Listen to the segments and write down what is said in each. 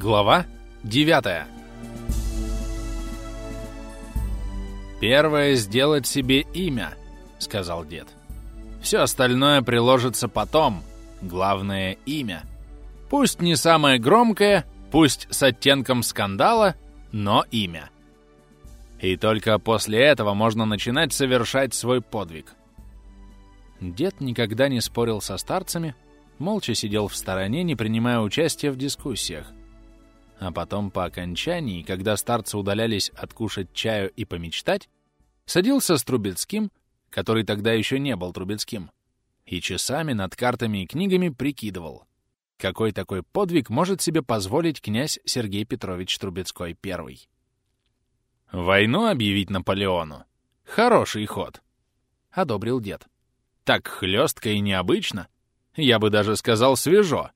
Глава 9 «Первое — сделать себе имя», — сказал дед. «Все остальное приложится потом. Главное — имя. Пусть не самое громкое, пусть с оттенком скандала, но имя. И только после этого можно начинать совершать свой подвиг». Дед никогда не спорил со старцами, молча сидел в стороне, не принимая участия в дискуссиях. А потом по окончании, когда старцы удалялись откушать чаю и помечтать, садился с Трубецким, который тогда еще не был Трубецким, и часами над картами и книгами прикидывал, какой такой подвиг может себе позволить князь Сергей Петрович Трубецкой I. «Войну объявить Наполеону? Хороший ход!» — одобрил дед. «Так хлестко и необычно. Я бы даже сказал свежо.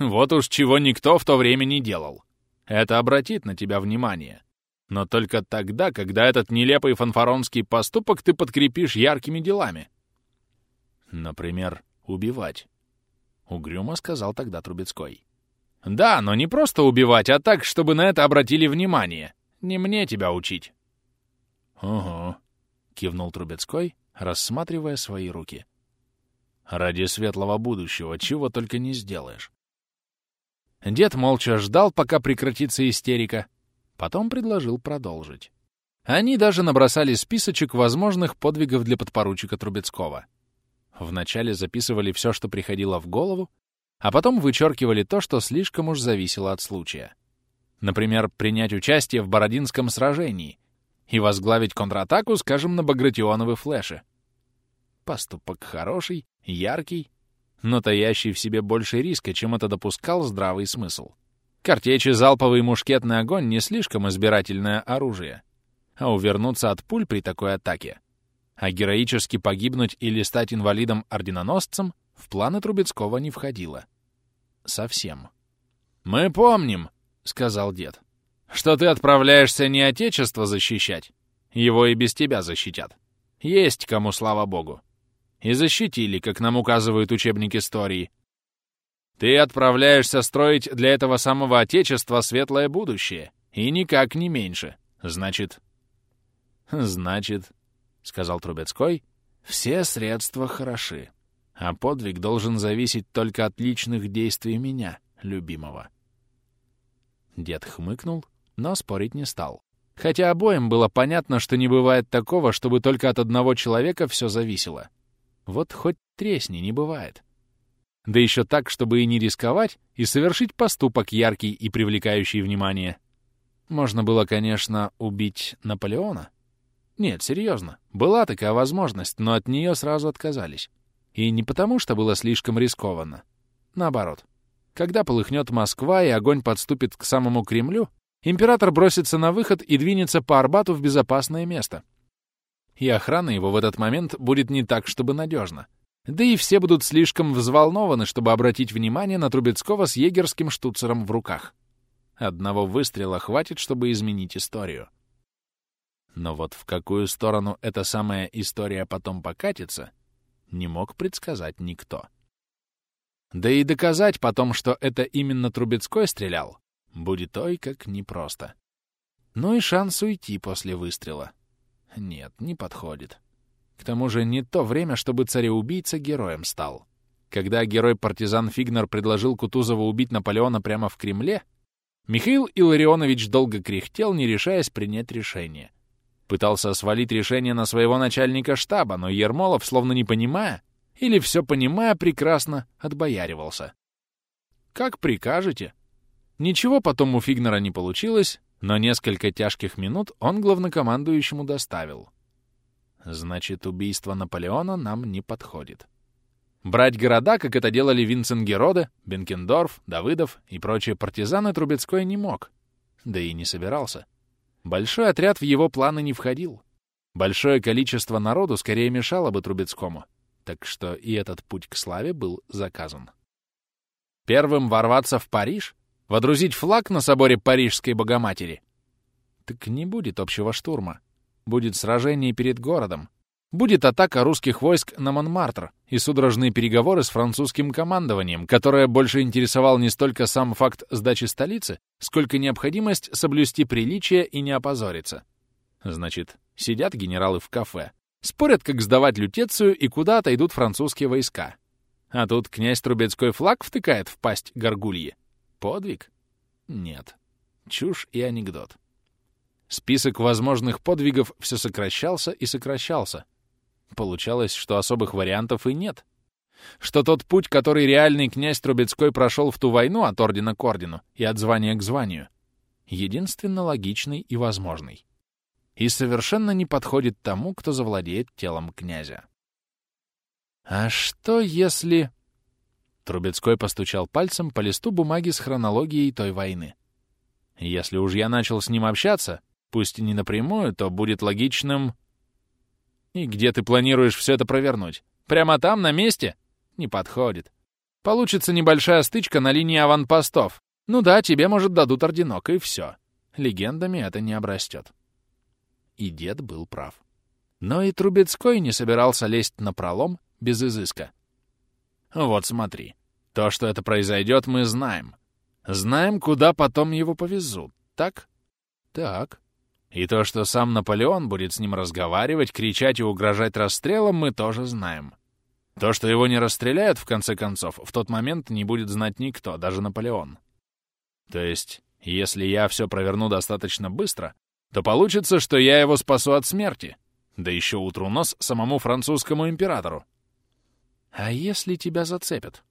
Вот уж чего никто в то время не делал. Это обратит на тебя внимание. Но только тогда, когда этот нелепый фанфаронский поступок ты подкрепишь яркими делами. Например, убивать. Угрюмо сказал тогда Трубецкой. Да, но не просто убивать, а так, чтобы на это обратили внимание. Не мне тебя учить. Ого, кивнул Трубецкой, рассматривая свои руки. Ради светлого будущего чего только не сделаешь. Дед молча ждал, пока прекратится истерика. Потом предложил продолжить. Они даже набросали списочек возможных подвигов для подпоручика Трубецкого. Вначале записывали все, что приходило в голову, а потом вычеркивали то, что слишком уж зависело от случая. Например, принять участие в Бородинском сражении и возглавить контратаку, скажем, на Багратионовы флеши. Поступок хороший, яркий но таящий в себе больше риска, чем это допускал здравый смысл. Картечи залповый мушкетный огонь не слишком избирательное оружие, а увернуться от пуль при такой атаке, а героически погибнуть или стать инвалидом-орденоносцем в планы Трубецкого не входило. Совсем. «Мы помним», — сказал дед, — «что ты отправляешься не Отечество защищать, его и без тебя защитят. Есть кому, слава богу и защитили, как нам указывают учебники истории. Ты отправляешься строить для этого самого Отечества светлое будущее, и никак не меньше. Значит... Значит, — сказал Трубецкой, — все средства хороши, а подвиг должен зависеть только от личных действий меня, любимого. Дед хмыкнул, но спорить не стал. Хотя обоим было понятно, что не бывает такого, чтобы только от одного человека все зависело. Вот хоть тресни, не бывает. Да еще так, чтобы и не рисковать, и совершить поступок яркий и привлекающий внимание. Можно было, конечно, убить Наполеона. Нет, серьезно, была такая возможность, но от нее сразу отказались. И не потому, что было слишком рискованно. Наоборот. Когда полыхнет Москва и огонь подступит к самому Кремлю, император бросится на выход и двинется по Арбату в безопасное место — и охрана его в этот момент будет не так, чтобы надежно. Да и все будут слишком взволнованы, чтобы обратить внимание на Трубецкого с егерским штуцером в руках. Одного выстрела хватит, чтобы изменить историю. Но вот в какую сторону эта самая история потом покатится, не мог предсказать никто. Да и доказать потом, что это именно Трубецкой стрелял, будет ой как непросто. Ну и шанс уйти после выстрела. Нет, не подходит. К тому же не то время, чтобы цареубийца героем стал. Когда герой-партизан Фигнер предложил Кутузову убить Наполеона прямо в Кремле, Михаил Илларионович долго кряхтел, не решаясь принять решение. Пытался свалить решение на своего начальника штаба, но Ермолов, словно не понимая, или все понимая, прекрасно отбояривался. «Как прикажете?» Ничего потом у Фигнера не получилось, но несколько тяжких минут он главнокомандующему доставил. Значит, убийство Наполеона нам не подходит. Брать города, как это делали Винценгероде, Бенкендорф, Давыдов и прочие партизаны, Трубецкой не мог. Да и не собирался. Большой отряд в его планы не входил. Большое количество народу скорее мешало бы Трубецкому. Так что и этот путь к славе был заказан. Первым ворваться в Париж? Водрузить флаг на соборе Парижской Богоматери? Так не будет общего штурма. Будет сражение перед городом. будет атака русских войск на Монмартр и судорожные переговоры с французским командованием, которое больше интересовал не столько сам факт сдачи столицы, сколько необходимость соблюсти приличие и не опозориться. Значит, сидят генералы в кафе, спорят, как сдавать лютецию и куда отойдут французские войска. А тут князь Трубецкой флаг втыкает в пасть горгульи. Подвиг? Нет. Чушь и анекдот. Список возможных подвигов все сокращался и сокращался. Получалось, что особых вариантов и нет. Что тот путь, который реальный князь Трубецкой прошел в ту войну от ордена к ордену и от звания к званию, единственно логичный и возможный. И совершенно не подходит тому, кто завладеет телом князя. А что если... Трубецкой постучал пальцем по листу бумаги с хронологией той войны. Если уж я начал с ним общаться, пусть и не напрямую, то будет логичным... И где ты планируешь все это провернуть? Прямо там, на месте? Не подходит. Получится небольшая стычка на линии аванпостов. Ну да, тебе, может, дадут орденок, и все. Легендами это не обрастет. И дед был прав. Но и Трубецкой не собирался лезть на пролом без изыска. Вот смотри. То, что это произойдет, мы знаем. Знаем, куда потом его повезут, так? Так. И то, что сам Наполеон будет с ним разговаривать, кричать и угрожать расстрелом, мы тоже знаем. То, что его не расстреляют, в конце концов, в тот момент не будет знать никто, даже Наполеон. То есть, если я все проверну достаточно быстро, то получится, что я его спасу от смерти, да еще утру нос самому французскому императору. А если тебя зацепят?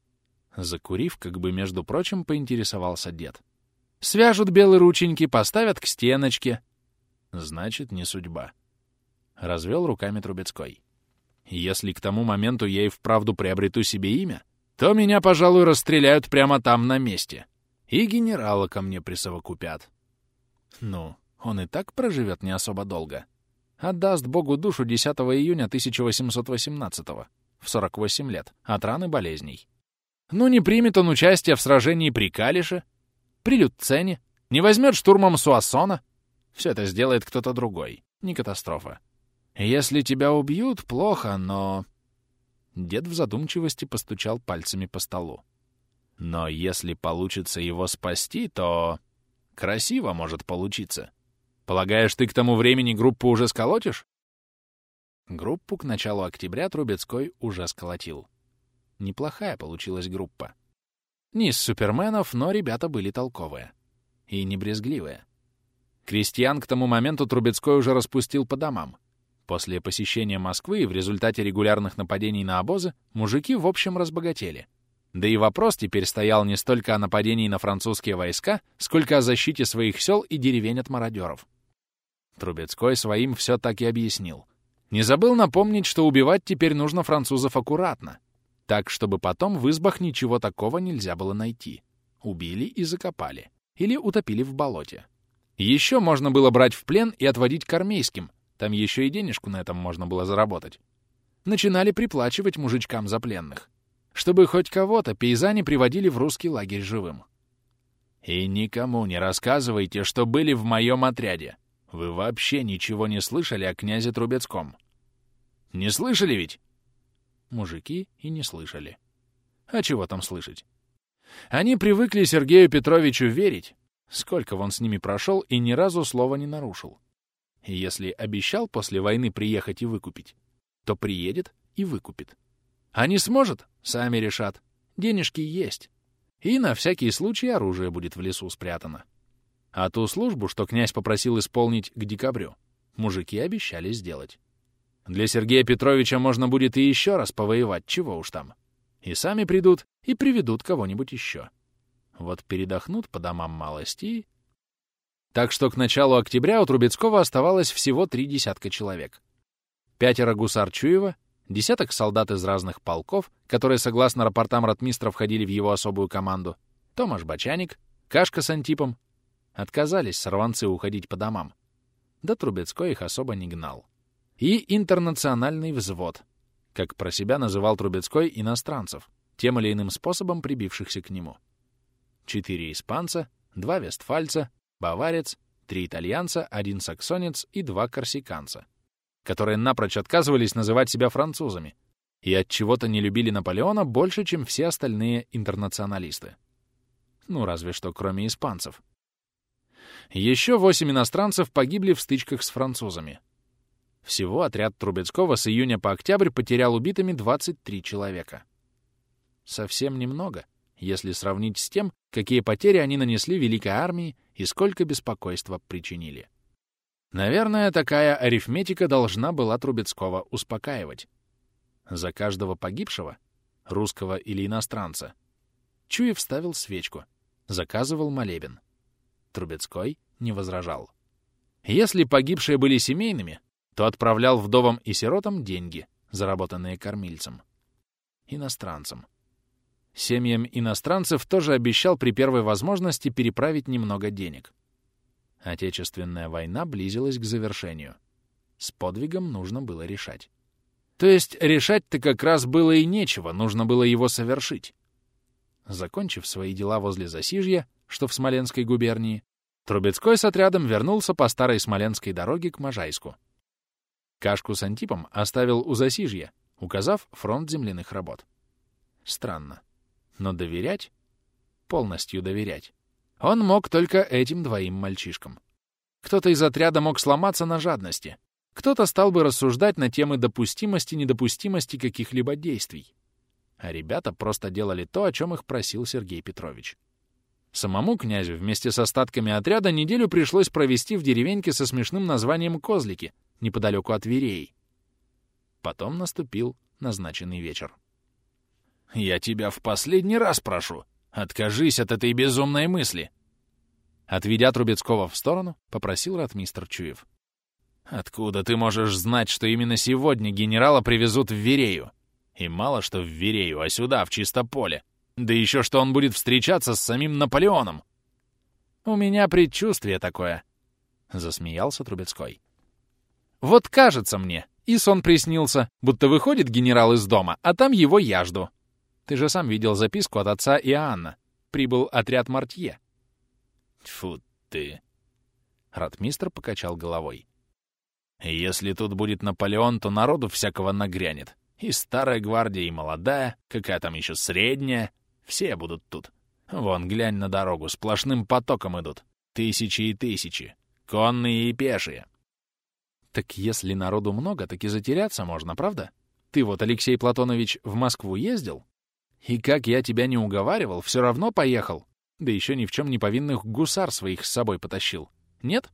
Закурив, как бы, между прочим, поинтересовался дед. Свяжут белые рученьки, поставят к стеночке, Значит, не судьба. Развел руками Трубецкой. Если к тому моменту я и вправду приобрету себе имя, то меня, пожалуй, расстреляют прямо там на месте. И генерала ко мне присовокупят. Ну, он и так проживет не особо долго. Отдаст Богу душу 10 июня 1818 в 48 лет, от раны болезней. Ну, не примет он участие в сражении при Калише, при Люцене, не возьмет штурмом Суассона, все это сделает кто-то другой. Не катастрофа. Если тебя убьют, плохо, но... Дед в задумчивости постучал пальцами по столу. Но если получится его спасти, то... Красиво может получиться. Полагаешь, ты к тому времени группу уже сколотишь? Группу к началу октября Трубецкой уже сколотил. Неплохая получилась группа. Не из суперменов, но ребята были толковые. И не брезгливые. Крестьян к тому моменту Трубецкой уже распустил по домам. После посещения Москвы и в результате регулярных нападений на обозы мужики в общем разбогатели. Да и вопрос теперь стоял не столько о нападении на французские войска, сколько о защите своих сел и деревень от мародеров. Трубецкой своим все так и объяснил. Не забыл напомнить, что убивать теперь нужно французов аккуратно, так, чтобы потом в избах ничего такого нельзя было найти. Убили и закопали. Или утопили в болоте. Еще можно было брать в плен и отводить к армейским. Там еще и денежку на этом можно было заработать. Начинали приплачивать мужичкам за пленных. Чтобы хоть кого-то пейзане приводили в русский лагерь живым. И никому не рассказывайте, что были в моем отряде. Вы вообще ничего не слышали о князе Трубецком. Не слышали ведь? Мужики и не слышали. А чего там слышать? Они привыкли Сергею Петровичу верить, Сколько он с ними прошел и ни разу слова не нарушил. И если обещал после войны приехать и выкупить, то приедет и выкупит. А не сможет — сами решат. Денежки есть. И на всякий случай оружие будет в лесу спрятано. А ту службу, что князь попросил исполнить к декабрю, мужики обещали сделать. Для Сергея Петровича можно будет и еще раз повоевать, чего уж там. И сами придут, и приведут кого-нибудь еще. Вот передохнут по домам малости. Так что к началу октября у Трубецкого оставалось всего три десятка человек. Пятеро гусар Чуева, десяток солдат из разных полков, которые, согласно рапортам ротмистра, входили в его особую команду, Томаш Бочаник, Кашка с Антипом. Отказались сорванцы уходить по домам. Да Трубецкой их особо не гнал. И интернациональный взвод, как про себя называл Трубецкой иностранцев, тем или иным способом прибившихся к нему четыре испанца, два вестфальца, баварец, три итальянца, один саксонец и два корсиканца. которые напрочь отказывались называть себя французами и от чего-то не любили Наполеона больше, чем все остальные интернационалисты. Ну, разве что кроме испанцев. Еще восемь иностранцев погибли в стычках с французами. Всего отряд Трубецкого с июня по октябрь потерял убитыми 23 человека. Совсем немного, если сравнить с тем, какие потери они нанесли Великой армии и сколько беспокойства причинили. Наверное, такая арифметика должна была Трубецкого успокаивать. За каждого погибшего, русского или иностранца, Чуев ставил свечку, заказывал молебен. Трубецкой не возражал. Если погибшие были семейными, то отправлял вдовам и сиротам деньги, заработанные кормильцем. Иностранцам. Семьям иностранцев тоже обещал при первой возможности переправить немного денег. Отечественная война близилась к завершению. С подвигом нужно было решать. То есть решать-то как раз было и нечего, нужно было его совершить. Закончив свои дела возле Засижья, что в Смоленской губернии, Трубецкой с отрядом вернулся по старой Смоленской дороге к Можайску. Кашку с Антипом оставил у Засижья, указав фронт земляных работ. Странно. Но доверять, полностью доверять, он мог только этим двоим мальчишкам. Кто-то из отряда мог сломаться на жадности. Кто-то стал бы рассуждать на темы допустимости недопустимости каких-либо действий. А ребята просто делали то, о чем их просил Сергей Петрович. Самому князю вместе с остатками отряда неделю пришлось провести в деревеньке со смешным названием Козлики, неподалеку от Вереи. Потом наступил назначенный вечер. «Я тебя в последний раз прошу, откажись от этой безумной мысли!» Отведя Трубецкого в сторону, попросил ратмистр Чуев. «Откуда ты можешь знать, что именно сегодня генерала привезут в Верею? И мало что в Верею, а сюда, в чисто поле. Да еще что он будет встречаться с самим Наполеоном!» «У меня предчувствие такое», — засмеялся Трубецкой. Вот кажется мне, и сон приснился, будто выходит генерал из дома, а там его я жду. Ты же сам видел записку от отца Иоанна. Прибыл отряд Мартье. Тьфу ты. Ратмистр покачал головой. Если тут будет Наполеон, то народу всякого нагрянет. И старая гвардия, и молодая, какая там еще средняя. Все будут тут. Вон, глянь на дорогу, сплошным потоком идут. Тысячи и тысячи. Конные и пешие. Так если народу много, так и затеряться можно, правда? Ты вот, Алексей Платонович, в Москву ездил? И как я тебя не уговаривал, все равно поехал. Да еще ни в чем не повинных гусар своих с собой потащил. Нет?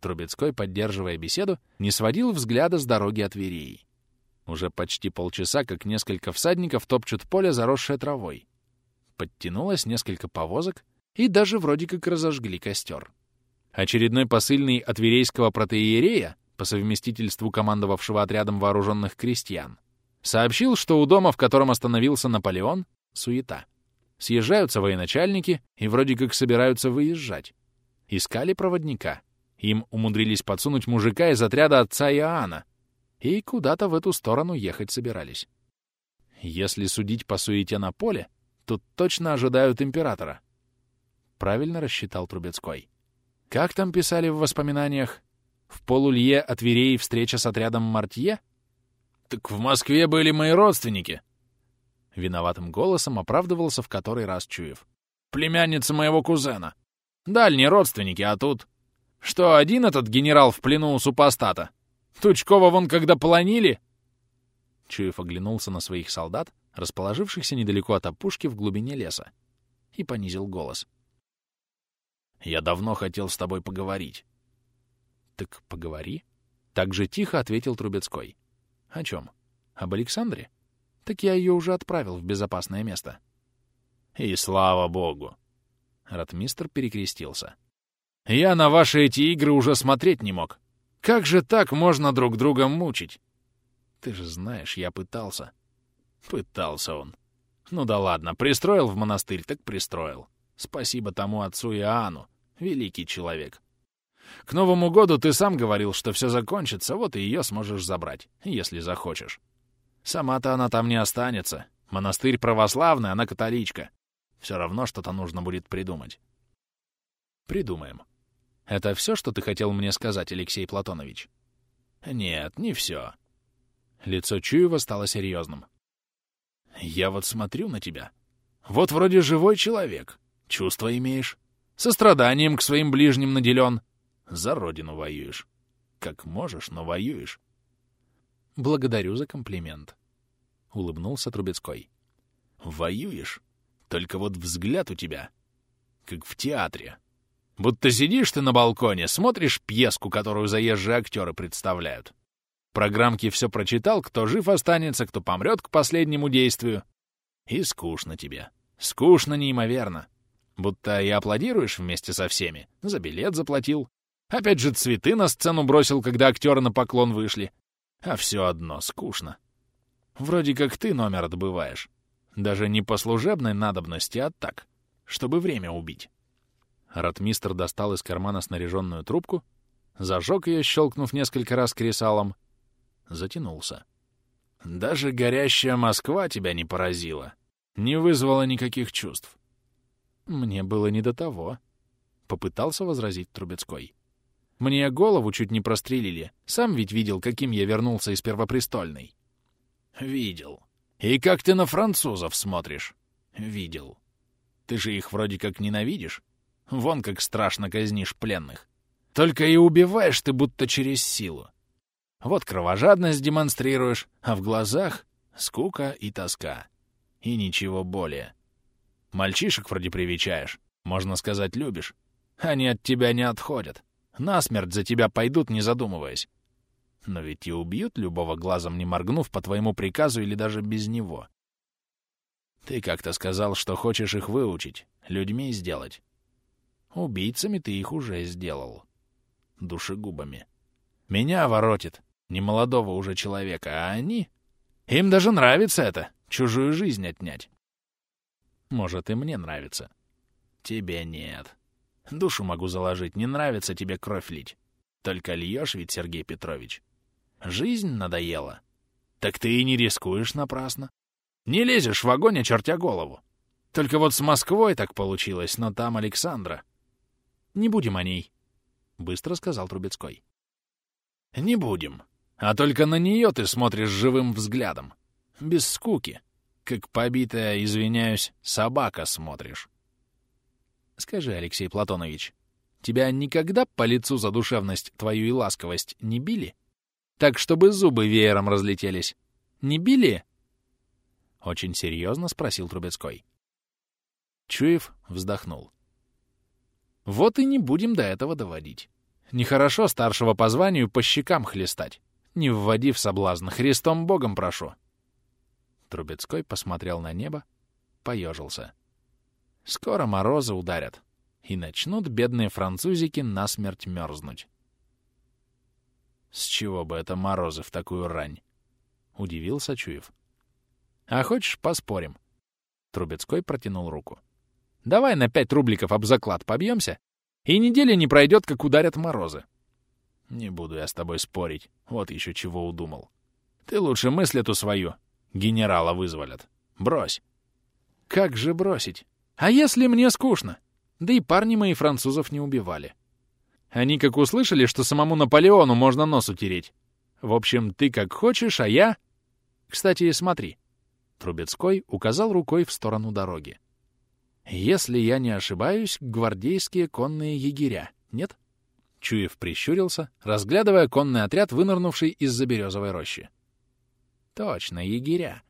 Трубецкой, поддерживая беседу, не сводил взгляда с дороги от Вереи. Уже почти полчаса, как несколько всадников топчут поле, заросшее травой. Подтянулось несколько повозок, и даже вроде как разожгли костер. Очередной посыльный от верейского протеерея по совместительству командовавшего отрядом вооруженных крестьян, сообщил, что у дома, в котором остановился Наполеон, суета. Съезжаются военачальники и вроде как собираются выезжать. Искали проводника. Им умудрились подсунуть мужика из отряда отца Иоанна. И куда-то в эту сторону ехать собирались. Если судить по суете на поле, тут точно ожидают императора. Правильно рассчитал Трубецкой. Как там писали в воспоминаниях? В полулье от Вереи встреча с отрядом Мартье? Так в Москве были мои родственники. Виноватым голосом оправдывался в который раз Чуев. Племянница моего кузена. Дальние родственники, а тут... Что, один этот генерал в плену у супостата? Тучкова вон когда полонили? Чуев оглянулся на своих солдат, расположившихся недалеко от опушки в глубине леса, и понизил голос. «Я давно хотел с тобой поговорить. «Так поговори». Так же тихо ответил Трубецкой. «О чем? Об Александре? Так я ее уже отправил в безопасное место». «И слава богу!» Ратмистр перекрестился. «Я на ваши эти игры уже смотреть не мог. Как же так можно друг друга мучить?» «Ты же знаешь, я пытался». Пытался он. Ну да ладно, пристроил в монастырь, так пристроил. Спасибо тому отцу Иоанну, великий человек. К Новому году ты сам говорил, что все закончится, вот и ее сможешь забрать, если захочешь. Сама-то она там не останется. Монастырь православный, она католичка. Все равно что-то нужно будет придумать. Придумаем. Это все, что ты хотел мне сказать, Алексей Платонович? Нет, не все. Лицо Чуева стало серьезным. Я вот смотрю на тебя. Вот вроде живой человек. Чувства имеешь. Состраданием к своим ближним наделен. За родину воюешь. Как можешь, но воюешь. Благодарю за комплимент. Улыбнулся Трубецкой. Воюешь? Только вот взгляд у тебя, как в театре. Будто сидишь ты на балконе, смотришь пьеску, которую заезжие актеры представляют. Программки все прочитал, кто жив останется, кто помрет к последнему действию. И скучно тебе. Скучно неимоверно. Будто и аплодируешь вместе со всеми. За билет заплатил. Опять же цветы на сцену бросил, когда актеры на поклон вышли. А все одно скучно. Вроде как ты номер отбываешь. Даже не по служебной надобности, а так, чтобы время убить. Ратмистр достал из кармана снаряженную трубку, зажег ее, щелкнув несколько раз кресалом, затянулся. «Даже горящая Москва тебя не поразила, не вызвала никаких чувств». «Мне было не до того», — попытался возразить Трубецкой. «Мне голову чуть не прострелили. Сам ведь видел, каким я вернулся из Первопрестольной». «Видел. И как ты на французов смотришь?» «Видел. Ты же их вроде как ненавидишь. Вон как страшно казнишь пленных. Только и убиваешь ты будто через силу. Вот кровожадность демонстрируешь, а в глазах скука и тоска. И ничего более. Мальчишек вроде привечаешь, можно сказать, любишь. Они от тебя не отходят. Насмерть за тебя пойдут, не задумываясь. Но ведь и убьют любого глазом не моргнув по твоему приказу или даже без него. Ты как-то сказал, что хочешь их выучить, людьми сделать. Убийцами ты их уже сделал. Душегубами. Меня воротит, немолодого уже человека, а они... Им даже нравится это, чужую жизнь отнять. Может, и мне нравится. Тебе нет. Душу могу заложить, не нравится тебе кровь лить. Только льешь ведь, Сергей Петрович. Жизнь надоела. Так ты и не рискуешь напрасно. Не лезешь в огонь, очертя голову. Только вот с Москвой так получилось, но там Александра. Не будем о ней, — быстро сказал Трубецкой. Не будем. А только на нее ты смотришь живым взглядом. Без скуки. Как побитая, извиняюсь, собака смотришь. Скажи, Алексей Платонович, тебя никогда по лицу за душевность твою и ласковость не били? Так, чтобы зубы веером разлетелись. Не били? Очень серьезно спросил Трубецкой. Чуев вздохнул. Вот и не будем до этого доводить. Нехорошо старшего по званию по щекам хлестать. Не вводи в соблазн, Христом Богом прошу. Трубецкой посмотрел на небо, поежился. Скоро морозы ударят, и начнут бедные французики насмерть мерзнуть. С чего бы это морозы в такую рань? Удивился Чуев. А хочешь, поспорим? Трубецкой протянул руку. Давай на пять рубликов об заклад побьемся, и неделя не пройдет, как ударят морозы. Не буду я с тобой спорить, вот еще чего удумал. Ты лучше мысль эту свою. Генерала вызволят. Брось. Как же бросить? А если мне скучно? Да и парни мои французов не убивали. Они как услышали, что самому Наполеону можно нос утереть. В общем, ты как хочешь, а я... Кстати, смотри. Трубецкой указал рукой в сторону дороги. Если я не ошибаюсь, гвардейские конные егеря, нет? Чуев прищурился, разглядывая конный отряд, вынырнувший из-за березовой рощи. Точно, егеря.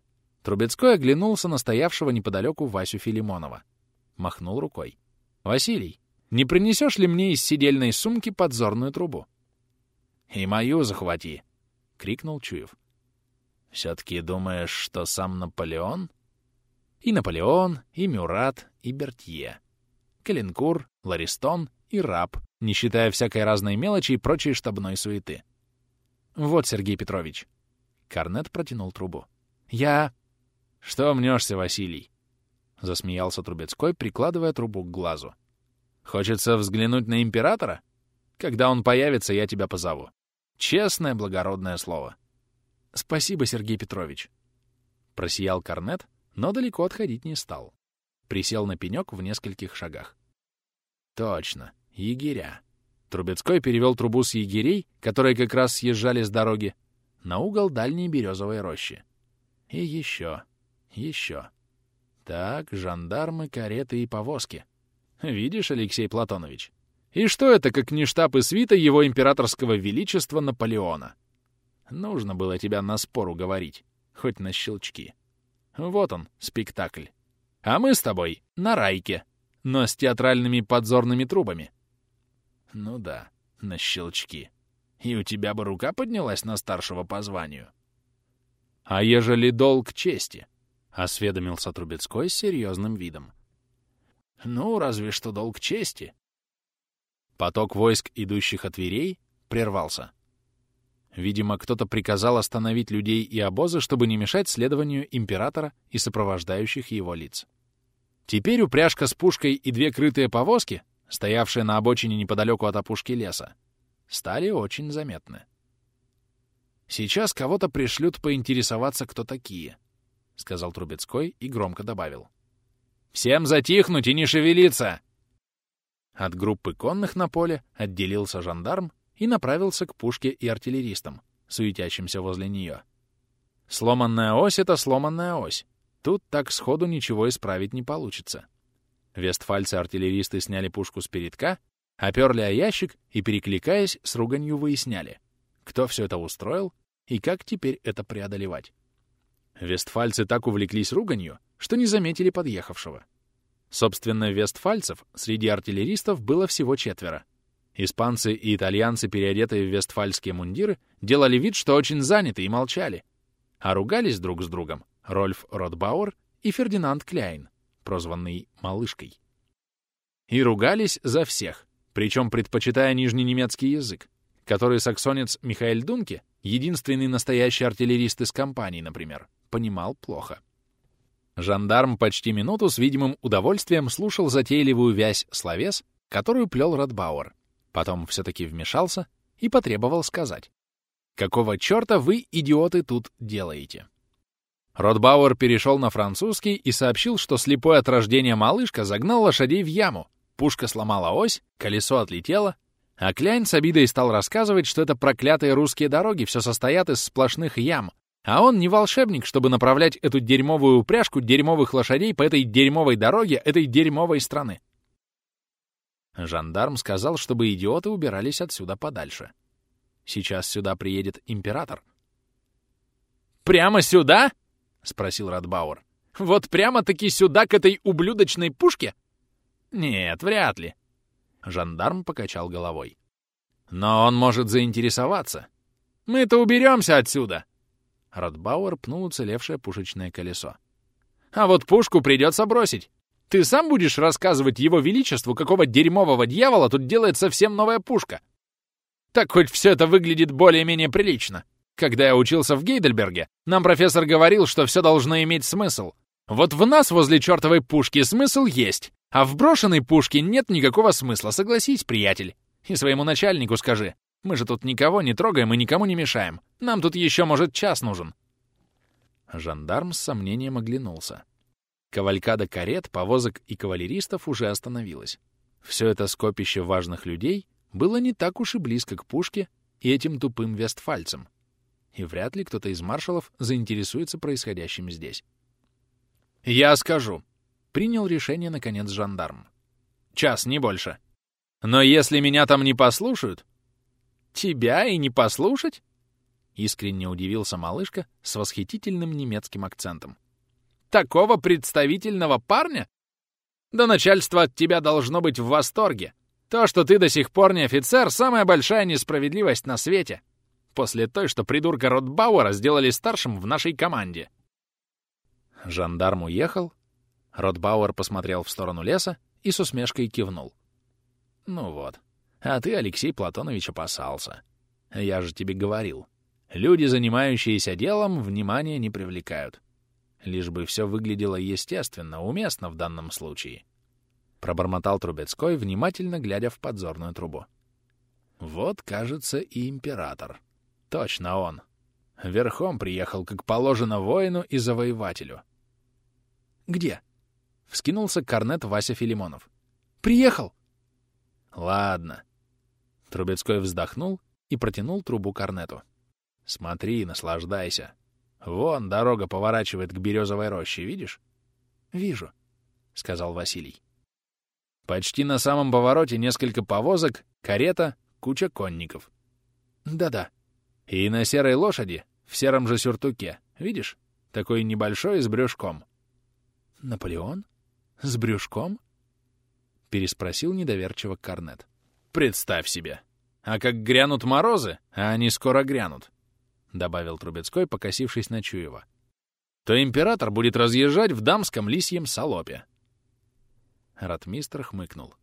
Трубецкой оглянулся на стоявшего неподалеку Васю Филимонова. Махнул рукой. «Василий, не принесешь ли мне из сидельной сумки подзорную трубу?» «И мою захвати!» — крикнул Чуев. «Все-таки думаешь, что сам Наполеон?» И Наполеон, и Мюрат, и Бертье. Калинкур, Ларистон и Раб, не считая всякой разной мелочи и прочей штабной суеты. «Вот, Сергей Петрович». Корнет протянул трубу. «Я...» «Что мнешься, Василий?» Засмеялся Трубецкой, прикладывая трубу к глазу. «Хочется взглянуть на императора? Когда он появится, я тебя позову. Честное, благородное слово». «Спасибо, Сергей Петрович». Просиял Корнет, но далеко отходить не стал. Присел на пенек в нескольких шагах. Точно, егеря. Трубецкой перевел трубу с егерей, которые как раз съезжали с дороги, на угол дальней березовой рощи. И еще, еще. Так, жандармы, кареты и повозки. Видишь, Алексей Платонович? И что это, как не штаб и свита его императорского величества Наполеона? Нужно было тебя на спор уговорить, хоть на щелчки. Вот он, спектакль. А мы с тобой на райке, но с театральными подзорными трубами. Ну да, на щелчки. И у тебя бы рука поднялась на старшего по званию. А ежели долг чести? Осведомился Трубецкой с серьезным видом. Ну, разве что долг чести. Поток войск, идущих от Верей, прервался. Видимо, кто-то приказал остановить людей и обозы, чтобы не мешать следованию императора и сопровождающих его лиц. Теперь упряжка с пушкой и две крытые повозки, стоявшие на обочине неподалеку от опушки леса, стали очень заметны. «Сейчас кого-то пришлют поинтересоваться, кто такие», — сказал Трубецкой и громко добавил. «Всем затихнуть и не шевелиться!» От группы конных на поле отделился жандарм и направился к пушке и артиллеристам, суетящимся возле нее. Сломанная ось — это сломанная ось. Тут так сходу ничего исправить не получится. Вестфальцы-артиллеристы сняли пушку с передка, оперли о ящик и, перекликаясь, с руганью выясняли, кто все это устроил и как теперь это преодолевать. Вестфальцы так увлеклись руганью, что не заметили подъехавшего. Собственно, вестфальцев среди артиллеристов было всего четверо. Испанцы и итальянцы, переодетые в вестфальские мундиры, делали вид, что очень заняты и молчали, а ругались друг с другом Рольф Ротбауэр и Фердинанд Кляйн, прозванный «малышкой». И ругались за всех, причем предпочитая нижненемецкий язык, который саксонец Михаэль Дунке, единственный настоящий артиллерист из компании, например, понимал плохо. Жандарм почти минуту с видимым удовольствием слушал затейливую вязь словес, которую плел Радбауэр. Потом все-таки вмешался и потребовал сказать. «Какого черта вы, идиоты, тут делаете?» Ротбауэр перешел на французский и сообщил, что слепой от рождения малышка загнал лошадей в яму, пушка сломала ось, колесо отлетело, а Кляйн с обидой стал рассказывать, что это проклятые русские дороги все состоят из сплошных ям, а он не волшебник, чтобы направлять эту дерьмовую упряжку дерьмовых лошадей по этой дерьмовой дороге этой дерьмовой страны. Жандарм сказал, чтобы идиоты убирались отсюда подальше. Сейчас сюда приедет император. «Прямо сюда?» — спросил Радбауэр. «Вот прямо-таки сюда, к этой ублюдочной пушке?» «Нет, вряд ли». Жандарм покачал головой. «Но он может заинтересоваться. Мы-то уберемся отсюда!» Радбауэр пнул уцелевшее пушечное колесо. «А вот пушку придется бросить. Ты сам будешь рассказывать его величеству, какого дерьмового дьявола тут делает совсем новая пушка? Так хоть все это выглядит более-менее прилично. Когда я учился в Гейдельберге, нам профессор говорил, что все должно иметь смысл. Вот в нас возле чертовой пушки смысл есть, а в брошенной пушке нет никакого смысла, согласись, приятель. И своему начальнику скажи, мы же тут никого не трогаем и никому не мешаем. Нам тут еще, может, час нужен. Жандарм с сомнением оглянулся. Кавалькада карет, повозок и кавалеристов уже остановилась. Все это скопище важных людей было не так уж и близко к пушке и этим тупым вестфальцам и вряд ли кто-то из маршалов заинтересуется происходящим здесь. «Я скажу», — принял решение, наконец, жандарм. «Час, не больше. Но если меня там не послушают...» «Тебя и не послушать?» Искренне удивился малышка с восхитительным немецким акцентом. «Такого представительного парня? Да начальство от тебя должно быть в восторге. То, что ты до сих пор не офицер, самая большая несправедливость на свете после той, что придурка Ротбауэра сделали старшим в нашей команде. Жандарм уехал. Ротбауэр посмотрел в сторону леса и с усмешкой кивнул. «Ну вот. А ты, Алексей Платонович, опасался. Я же тебе говорил. Люди, занимающиеся делом, внимания не привлекают. Лишь бы все выглядело естественно, уместно в данном случае». Пробормотал Трубецкой, внимательно глядя в подзорную трубу. «Вот, кажется, и император». Точно он. Верхом приехал, как положено воину и завоевателю. «Где?» — вскинулся корнет Вася Филимонов. «Приехал!» «Ладно». Трубецкой вздохнул и протянул трубу корнету. «Смотри, наслаждайся. Вон дорога поворачивает к березовой роще, видишь?» «Вижу», — сказал Василий. «Почти на самом повороте несколько повозок, карета, куча конников». «Да-да». «И на серой лошади, в сером же сюртуке, видишь? Такой небольшой с брюшком». «Наполеон? С брюшком?» — переспросил недоверчиво Корнет. «Представь себе! А как грянут морозы, а они скоро грянут, — добавил Трубецкой, покосившись на Чуева, — то император будет разъезжать в дамском лисьем салопе. Ратмистр хмыкнул.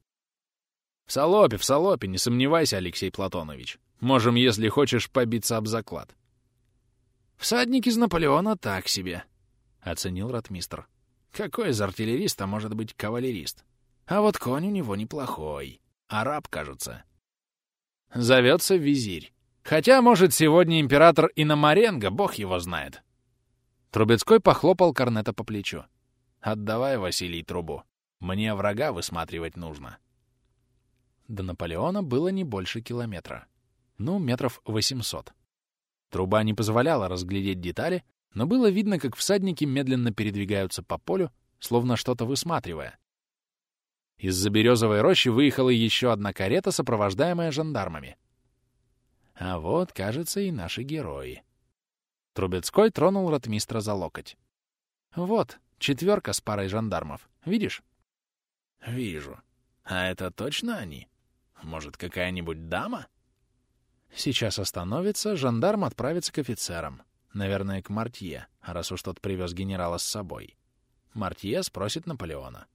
— В салопе, в салопе, не сомневайся, Алексей Платонович. Можем, если хочешь, побиться об заклад. — Всадник из Наполеона так себе, — оценил ратмистр. — Какой из артиллериста может быть кавалерист? А вот конь у него неплохой. Араб, кажется. Зовется визирь. Хотя, может, сегодня император и на Маренго, бог его знает. Трубецкой похлопал Корнета по плечу. «Отдавай, Василий, трубу. Мне врага высматривать нужно». До Наполеона было не больше километра. Ну, метров 800. Труба не позволяла разглядеть детали, но было видно, как всадники медленно передвигаются по полю, словно что-то высматривая. Из-за березовой рощи выехала еще одна карета, сопровождаемая жандармами. А вот, кажется, и наши герои. Трубецкой тронул ротмистра за локоть. «Вот, четверка с парой жандармов. Видишь?» «Вижу. А это точно они? Может, какая-нибудь дама?» Сейчас остановится, жандарм отправится к офицерам. Наверное, к Мартье, раз уж тот привез генерала с собой. Мартье спросит Наполеона.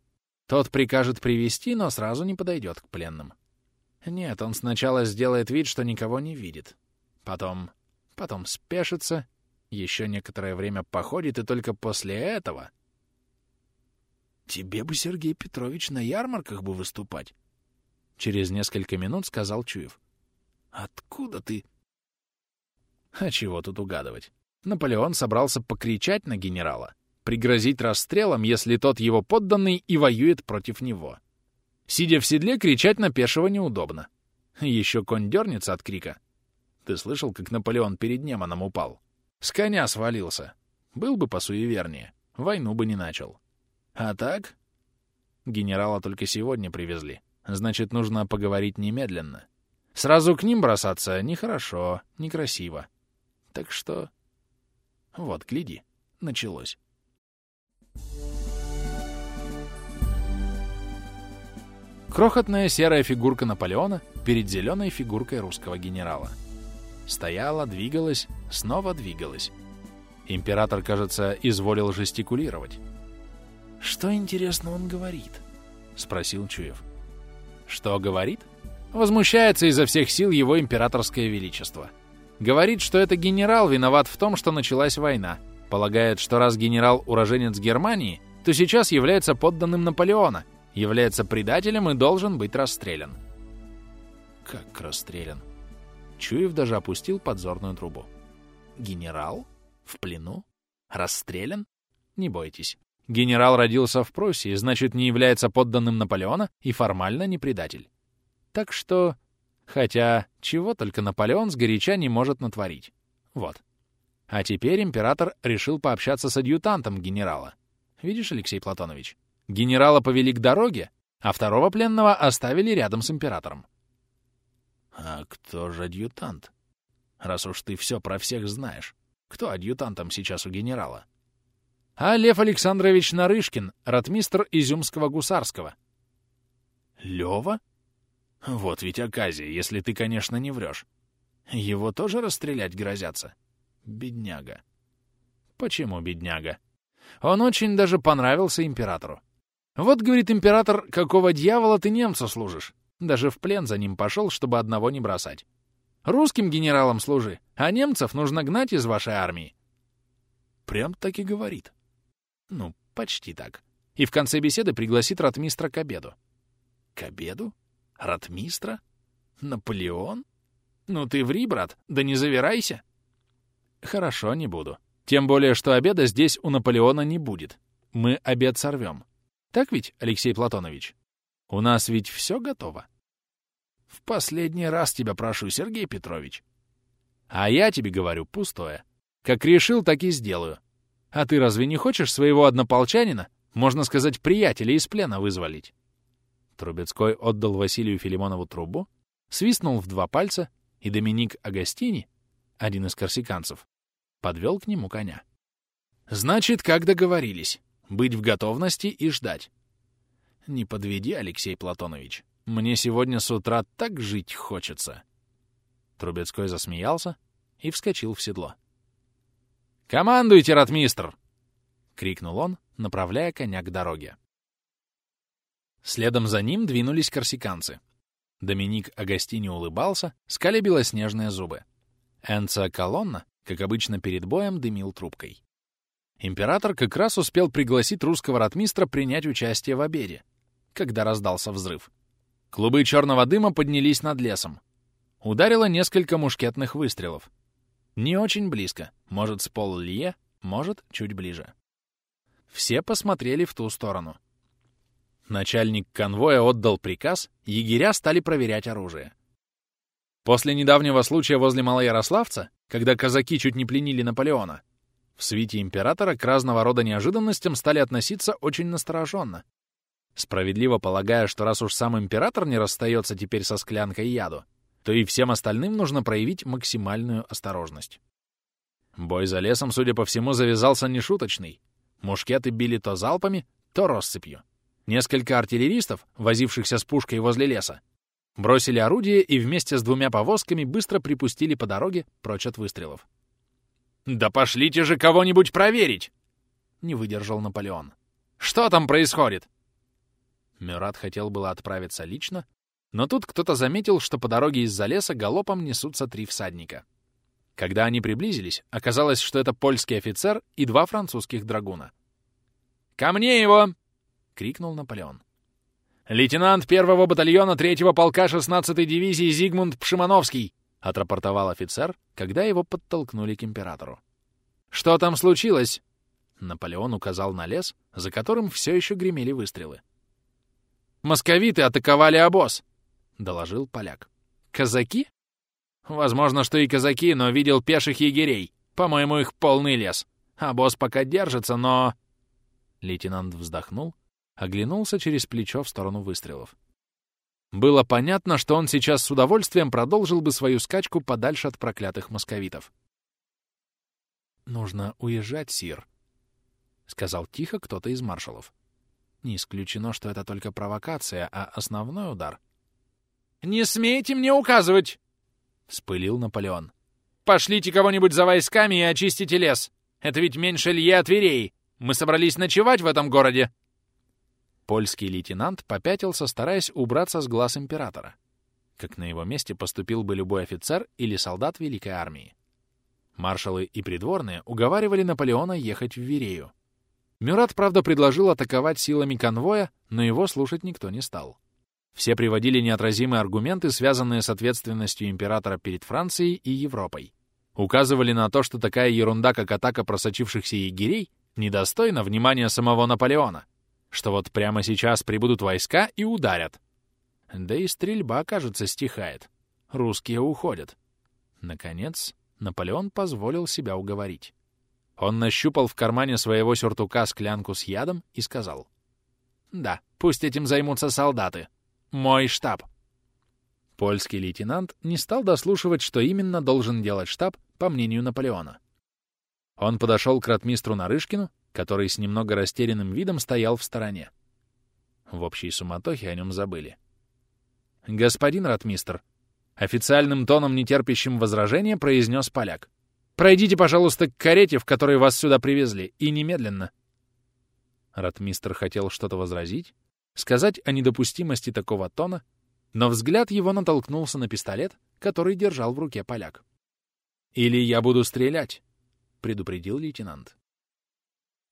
Тот прикажет привести, но сразу не подойдет к пленным. Нет, он сначала сделает вид, что никого не видит. Потом... потом спешится, еще некоторое время походит, и только после этого... «Тебе бы, Сергей Петрович, на ярмарках бы выступать!» Через несколько минут сказал Чуев. «Откуда ты?» А чего тут угадывать? Наполеон собрался покричать на генерала, пригрозить расстрелом, если тот его подданный и воюет против него. Сидя в седле, кричать на пешего неудобно. Еще конь дернется от крика. Ты слышал, как Наполеон перед Неманом упал? С коня свалился. Был бы посуевернее, войну бы не начал. А так? Генерала только сегодня привезли. Значит, нужно поговорить немедленно. Сразу к ним бросаться нехорошо, некрасиво. Так что... Вот, гляди, началось. Крохотная серая фигурка Наполеона перед зеленой фигуркой русского генерала. Стояла, двигалась, снова двигалась. Император, кажется, изволил жестикулировать. «Что, интересно, он говорит?» — спросил Чуев. «Что говорит?» Возмущается изо всех сил его императорское величество. Говорит, что это генерал виноват в том, что началась война. Полагает, что раз генерал уроженец Германии, то сейчас является подданным Наполеона, является предателем и должен быть расстрелян. Как расстрелян? Чуев даже опустил подзорную трубу. Генерал? В плену? Расстрелян? Не бойтесь. Генерал родился в Пруссии, значит, не является подданным Наполеона и формально не предатель. Так что... Хотя, чего только Наполеон сгоряча не может натворить. Вот. А теперь император решил пообщаться с адъютантом генерала. Видишь, Алексей Платонович? Генерала повели к дороге, а второго пленного оставили рядом с императором. А кто же адъютант? Раз уж ты все про всех знаешь, кто адъютантом сейчас у генерала? А Лев Александрович Нарышкин, ратмистр Изюмского гусарского. Лева? Вот ведь оказия, если ты, конечно, не врешь. Его тоже расстрелять грозятся? Бедняга. Почему бедняга? Он очень даже понравился императору. Вот, говорит император, какого дьявола ты немцу служишь? Даже в плен за ним пошел, чтобы одного не бросать. Русским генералам служи, а немцев нужно гнать из вашей армии. Прям так и говорит. Ну, почти так. И в конце беседы пригласит ратмистра к обеду. К обеду? Ратмистра? Наполеон? Ну ты ври, брат, да не завирайся. Хорошо, не буду. Тем более, что обеда здесь у Наполеона не будет. Мы обед сорвем. Так ведь, Алексей Платонович? У нас ведь все готово. В последний раз тебя прошу, Сергей Петрович. А я тебе говорю пустое. Как решил, так и сделаю. А ты разве не хочешь своего однополчанина, можно сказать, приятеля из плена вызволить? Трубецкой отдал Василию Филимонову трубу, свистнул в два пальца, и Доминик Агастини, один из корсиканцев, подвел к нему коня. Значит, как договорились, быть в готовности и ждать. Не подведи, Алексей Платонович. Мне сегодня с утра так жить хочется. Трубецкой засмеялся и вскочил в седло. «Командуйте, ратмистр!» — крикнул он, направляя коня к дороге. Следом за ним двинулись корсиканцы. Доминик Агастини улыбался, скаля белоснежные зубы. Энца Колонна, как обычно перед боем, дымил трубкой. Император как раз успел пригласить русского ратмистра принять участие в обеде, когда раздался взрыв. Клубы черного дыма поднялись над лесом. Ударило несколько мушкетных выстрелов. Не очень близко, может, с пол-лье, может, чуть ближе. Все посмотрели в ту сторону. Начальник конвоя отдал приказ, егеря стали проверять оружие. После недавнего случая возле Малоярославца, когда казаки чуть не пленили Наполеона, в свите императора к разного рода неожиданностям стали относиться очень настороженно, справедливо полагая, что раз уж сам император не расстается теперь со склянкой яду, то и всем остальным нужно проявить максимальную осторожность. Бой за лесом, судя по всему, завязался нешуточный. Мушкеты били то залпами, то россыпью. Несколько артиллеристов, возившихся с пушкой возле леса, бросили орудие и вместе с двумя повозками быстро припустили по дороге прочь от выстрелов. «Да пошлите же кого-нибудь проверить!» — не выдержал Наполеон. «Что там происходит?» Мюрат хотел было отправиться лично, но тут кто-то заметил, что по дороге из-за леса галопом несутся три всадника. Когда они приблизились, оказалось, что это польский офицер и два французских драгуна. «Ко мне его!» — крикнул Наполеон. «Лейтенант первого батальона третьего полка 16-й дивизии Зигмунд Пшимановский!» — отрапортовал офицер, когда его подтолкнули к императору. «Что там случилось?» Наполеон указал на лес, за которым все еще гремели выстрелы. «Московиты атаковали обоз!» — доложил поляк. «Казаки?» «Возможно, что и казаки, но видел пеших егерей. По-моему, их полный лес. Босс пока держится, но...» Лейтенант вздохнул, оглянулся через плечо в сторону выстрелов. Было понятно, что он сейчас с удовольствием продолжил бы свою скачку подальше от проклятых московитов. «Нужно уезжать, Сир», — сказал тихо кто-то из маршалов. Не исключено, что это только провокация, а основной удар «Не смейте мне указывать!» — вспылил Наполеон. «Пошлите кого-нибудь за войсками и очистите лес. Это ведь меньше Лье от Верей. Мы собрались ночевать в этом городе». Польский лейтенант попятился, стараясь убраться с глаз императора, как на его месте поступил бы любой офицер или солдат Великой Армии. Маршалы и придворные уговаривали Наполеона ехать в Верею. Мюрат, правда, предложил атаковать силами конвоя, но его слушать никто не стал. Все приводили неотразимые аргументы, связанные с ответственностью императора перед Францией и Европой. Указывали на то, что такая ерунда, как атака просочившихся егерей, недостойна внимания самого Наполеона, что вот прямо сейчас прибудут войска и ударят. Да и стрельба, кажется, стихает. Русские уходят. Наконец, Наполеон позволил себя уговорить. Он нащупал в кармане своего сюртука склянку с ядом и сказал. «Да, пусть этим займутся солдаты. Мой штаб. Польский лейтенант не стал дослушивать, что именно должен делать штаб, по мнению Наполеона. Он подошел к ратмистру Нарышкину, который с немного растерянным видом стоял в стороне. В общей суматохе о нем забыли. «Господин ратмистр», — официальным тоном, нетерпящим возражения, произнес поляк. «Пройдите, пожалуйста, к карете, в которой вас сюда привезли, и немедленно». Ратмистр хотел что-то возразить, сказать о недопустимости такого тона, но взгляд его натолкнулся на пистолет, который держал в руке поляк. «Или я буду стрелять», — предупредил лейтенант.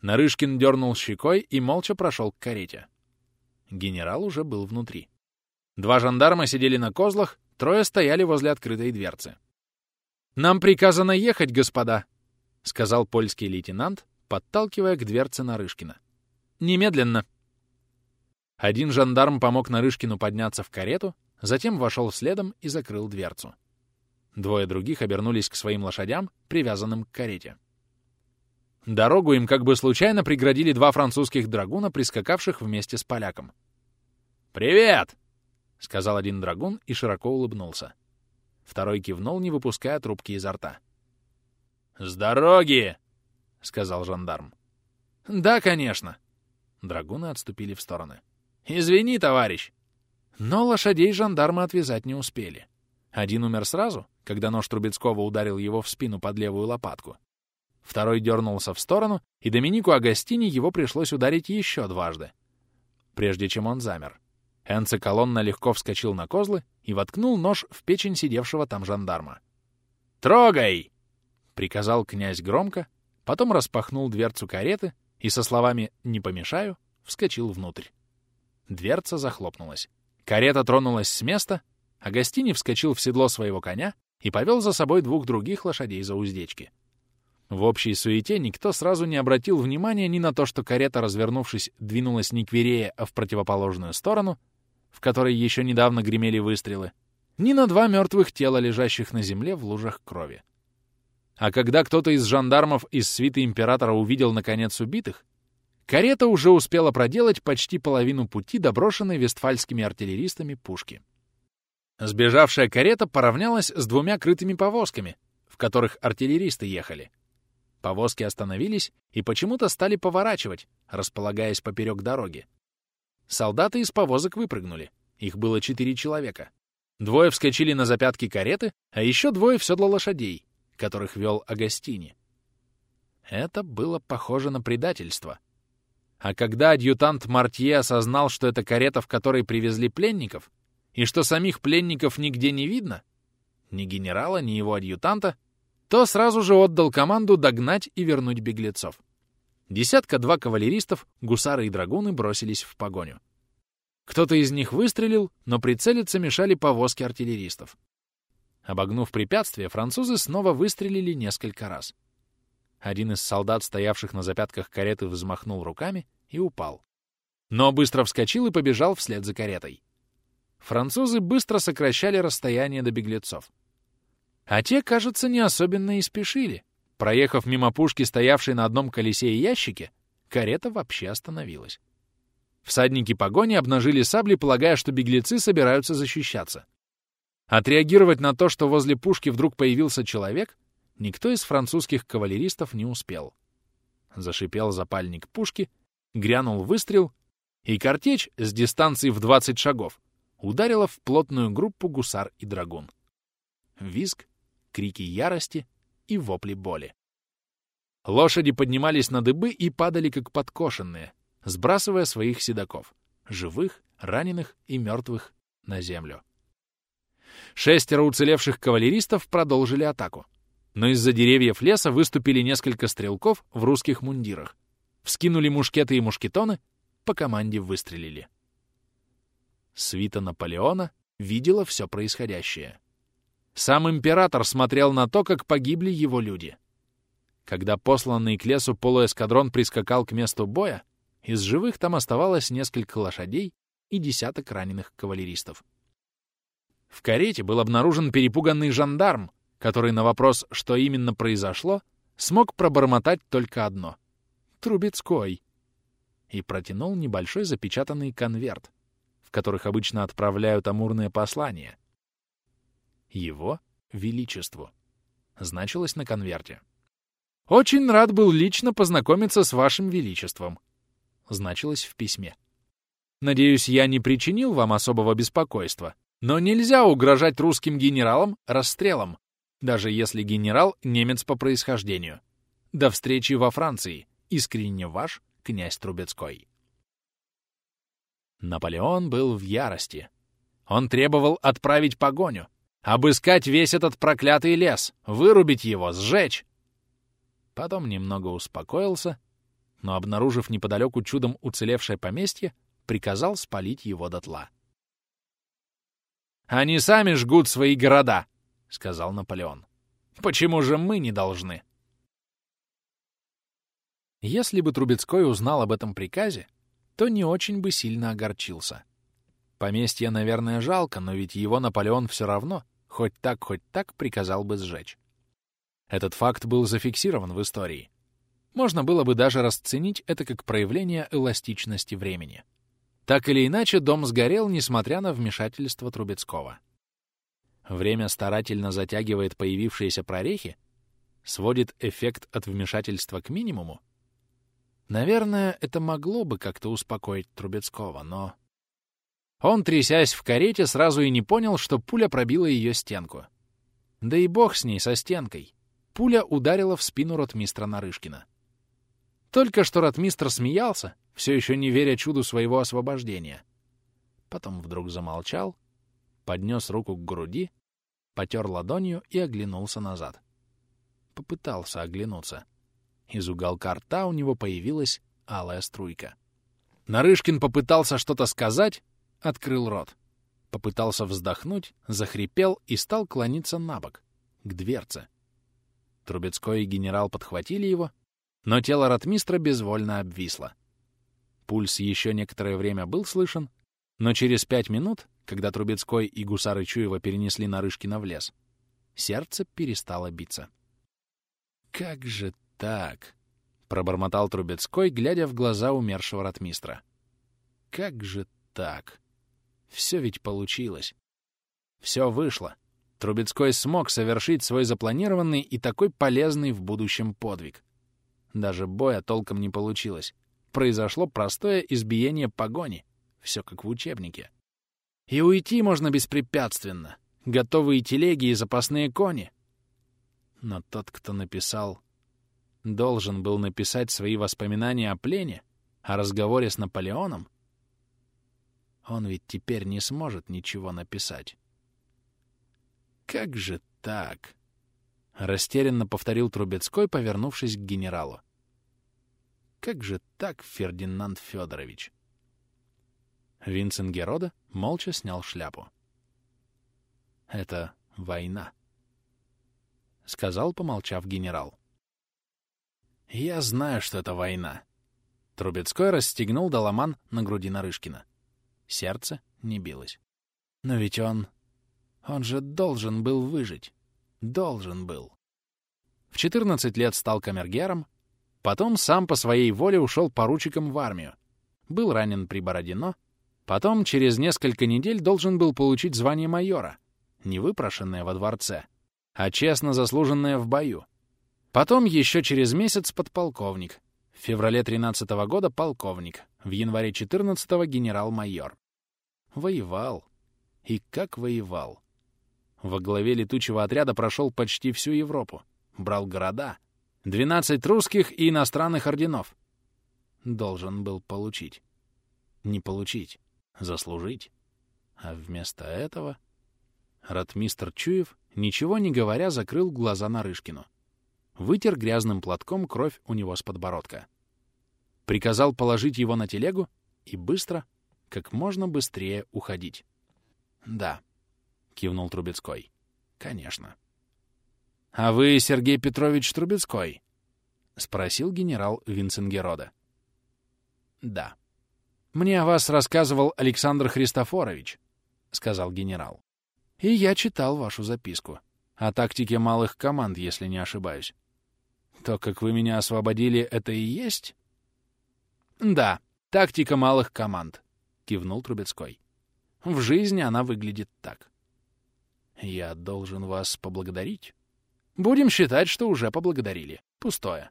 Нарышкин дернул щекой и молча прошел к карете. Генерал уже был внутри. Два жандарма сидели на козлах, трое стояли возле открытой дверцы. «Нам приказано ехать, господа», — сказал польский лейтенант, подталкивая к дверце Нарышкина. «Немедленно». Один жандарм помог Нарышкину подняться в карету, затем вошел следом и закрыл дверцу. Двое других обернулись к своим лошадям, привязанным к карете. Дорогу им как бы случайно преградили два французских драгуна, прискакавших вместе с поляком. «Привет!» — сказал один драгун и широко улыбнулся. Второй кивнул, не выпуская трубки изо рта. «С дороги!» — сказал жандарм. «Да, конечно!» Драгуны отступили в стороны. «Извини, товарищ!» Но лошадей жандармы отвязать не успели. Один умер сразу, когда нож Трубецкого ударил его в спину под левую лопатку. Второй дернулся в сторону, и Доминику Агастини его пришлось ударить еще дважды, прежде чем он замер. Энце Колонна легко вскочил на козлы и воткнул нож в печень сидевшего там жандарма. «Трогай!» — приказал князь громко, потом распахнул дверцу кареты и со словами «не помешаю» вскочил внутрь. Дверца захлопнулась. Карета тронулась с места, Агастини вскочил в седло своего коня и повел за собой двух других лошадей за уздечки. В общей суете никто сразу не обратил внимания ни на то, что карета, развернувшись, двинулась не к Верее, а в противоположную сторону, в которой еще недавно гремели выстрелы, ни на два мертвых тела, лежащих на земле в лужах крови. А когда кто-то из жандармов из свиты императора увидел, наконец, убитых, карета уже успела проделать почти половину пути, доброшенной вестфальскими артиллеристами пушки. Сбежавшая карета поравнялась с двумя крытыми повозками, в которых артиллеристы ехали. Повозки остановились и почему-то стали поворачивать, располагаясь поперек дороги. Солдаты из повозок выпрыгнули. Их было четыре человека. Двое вскочили на запятки кареты, а еще двое в седло лошадей, которых вел Агастини. Это было похоже на предательство. А когда адъютант Мартье осознал, что это карета, в которой привезли пленников, и что самих пленников нигде не видно, ни генерала, ни его адъютанта, то сразу же отдал команду догнать и вернуть беглецов. Десятка-два кавалеристов, гусары и драгуны бросились в погоню. Кто-то из них выстрелил, но прицелиться мешали повозки артиллеристов. Обогнув препятствие, французы снова выстрелили несколько раз. Один из солдат, стоявших на запятках кареты, взмахнул руками и упал. Но быстро вскочил и побежал вслед за каретой. Французы быстро сокращали расстояние до беглецов. А те, кажется, не особенно и спешили. Проехав мимо пушки, стоявшей на одном колесе и ящике, карета вообще остановилась. Всадники погони обнажили сабли, полагая, что беглецы собираются защищаться. Отреагировать на то, что возле пушки вдруг появился человек, никто из французских кавалеристов не успел. Зашипел запальник пушки, грянул выстрел, и картечь с дистанции в 20 шагов ударила в плотную группу гусар и драгун. Визг, крики ярости и вопли боли. Лошади поднимались на дыбы и падали как подкошенные, сбрасывая своих седаков, живых, раненых и мертвых, на землю. Шестеро уцелевших кавалеристов продолжили атаку, но из-за деревьев леса выступили несколько стрелков в русских мундирах, вскинули мушкеты и мушкетоны, по команде выстрелили. Свита Наполеона видела все происходящее. Сам император смотрел на то, как погибли его люди. Когда посланный к лесу полуэскадрон прискакал к месту боя, из живых там оставалось несколько лошадей и десяток раненых кавалеристов. В карете был обнаружен перепуганный жандарм, который на вопрос, что именно произошло, смог пробормотать только одно — «Трубецкой» и протянул небольшой запечатанный конверт, в которых обычно отправляют амурные послания. Его Величеству значилось на конверте. «Очень рад был лично познакомиться с Вашим Величеством», значилось в письме. «Надеюсь, я не причинил вам особого беспокойства, но нельзя угрожать русским генералам расстрелом, даже если генерал — немец по происхождению. До встречи во Франции. Искренне ваш, князь Трубецкой». Наполеон был в ярости. Он требовал отправить погоню, обыскать весь этот проклятый лес, вырубить его, сжечь. Потом немного успокоился но, обнаружив неподалеку чудом уцелевшее поместье, приказал спалить его дотла. «Они сами жгут свои города», — сказал Наполеон. «Почему же мы не должны?» Если бы Трубецкой узнал об этом приказе, то не очень бы сильно огорчился. Поместье, наверное, жалко, но ведь его Наполеон все равно, хоть так, хоть так, приказал бы сжечь. Этот факт был зафиксирован в истории. Можно было бы даже расценить это как проявление эластичности времени. Так или иначе, дом сгорел, несмотря на вмешательство Трубецкого. Время старательно затягивает появившиеся прорехи, сводит эффект от вмешательства к минимуму. Наверное, это могло бы как-то успокоить Трубецкого, но... Он, трясясь в карете, сразу и не понял, что пуля пробила ее стенку. Да и бог с ней, со стенкой. Пуля ударила в спину ротмистра Нарышкина. Только что ротмистр смеялся, все еще не веря чуду своего освобождения. Потом вдруг замолчал, поднес руку к груди, потер ладонью и оглянулся назад. Попытался оглянуться. Из уголка рта у него появилась алая струйка. Нарышкин попытался что-то сказать, открыл рот. Попытался вздохнуть, захрипел и стал клониться на бок, к дверце. Трубецкой и генерал подхватили его, но тело ротмистра безвольно обвисло. Пульс еще некоторое время был слышен, но через пять минут, когда Трубецкой и гусары Чуева перенесли Нарышкина в лес, сердце перестало биться. «Как же так?» — пробормотал Трубецкой, глядя в глаза умершего ротмистра. «Как же так?» Все ведь получилось. Все вышло. Трубецкой смог совершить свой запланированный и такой полезный в будущем подвиг. Даже боя толком не получилось. Произошло простое избиение погони. Все как в учебнике. И уйти можно беспрепятственно. Готовые телеги и запасные кони. Но тот, кто написал, должен был написать свои воспоминания о плене, о разговоре с Наполеоном, он ведь теперь не сможет ничего написать. «Как же так?» — растерянно повторил Трубецкой, повернувшись к генералу. «Как же так, Фердинанд Федорович?» Винсент Герода молча снял шляпу. «Это война», — сказал, помолчав генерал. «Я знаю, что это война». Трубецкой расстегнул доломан на груди Нарышкина. Сердце не билось. Но ведь он... Он же должен был выжить. Должен был. В 14 лет стал камергером, потом сам по своей воле ушел поручиком в армию. Был ранен при Бородино, потом через несколько недель должен был получить звание майора, не выпрошенное во дворце, а честно заслуженное в бою. Потом еще через месяц подполковник, в феврале 13 -го года полковник, в январе 14 генерал-майор. Воевал. И как воевал. Во главе летучего отряда прошел почти всю Европу. Брал города. 12 русских и иностранных орденов. Должен был получить. Не получить. Заслужить. А вместо этого... Ратмистр Чуев, ничего не говоря, закрыл глаза Нарышкину вытер грязным платком кровь у него с подбородка. Приказал положить его на телегу и быстро, как можно быстрее уходить. «Да», — кивнул Трубецкой. «Конечно». «А вы Сергей Петрович Трубецкой?» — спросил генерал Винценгерода. «Да». «Мне о вас рассказывал Александр Христофорович», — сказал генерал. «И я читал вашу записку. О тактике малых команд, если не ошибаюсь. То, как вы меня освободили, это и есть? Да, тактика малых команд, кивнул Трубецкой. В жизни она выглядит так. Я должен вас поблагодарить? Будем считать, что уже поблагодарили. Пустое.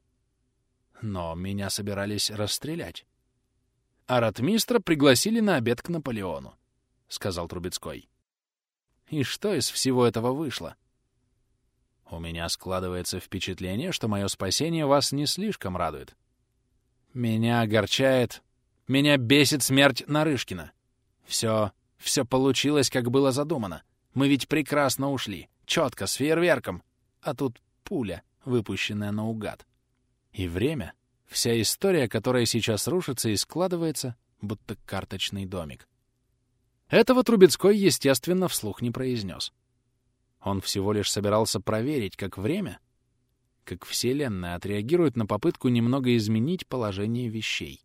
Но меня собирались расстрелять. А ратмистра пригласили на обед к Наполеону, — сказал Трубецкой. И что из всего этого вышло? У меня складывается впечатление, что мое спасение вас не слишком радует. Меня огорчает... Меня бесит смерть Нарышкина. Все... все получилось, как было задумано. Мы ведь прекрасно ушли. Четко, с фейерверком. А тут пуля, выпущенная наугад. И время, вся история, которая сейчас рушится и складывается, будто карточный домик. Этого Трубецкой, естественно, вслух не произнес. Он всего лишь собирался проверить, как время, как Вселенная отреагирует на попытку немного изменить положение вещей.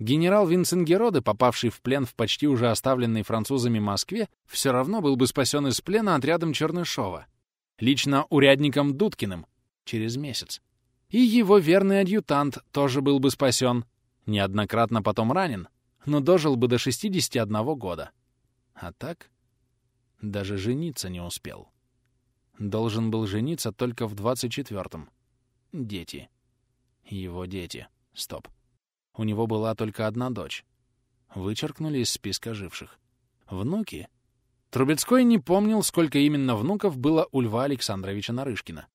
Генерал Винценгероде, попавший в плен в почти уже оставленной французами Москве, все равно был бы спасен из плена отрядом Чернышова. Лично урядником Дудкиным. Через месяц. И его верный адъютант тоже был бы спасен. Неоднократно потом ранен, но дожил бы до 61 года. А так? Даже жениться не успел. Должен был жениться только в 24-м. Дети. Его дети. Стоп. У него была только одна дочь. Вычеркнули из списка живших. Внуки? Трубецкой не помнил, сколько именно внуков было у Льва Александровича Нарышкина.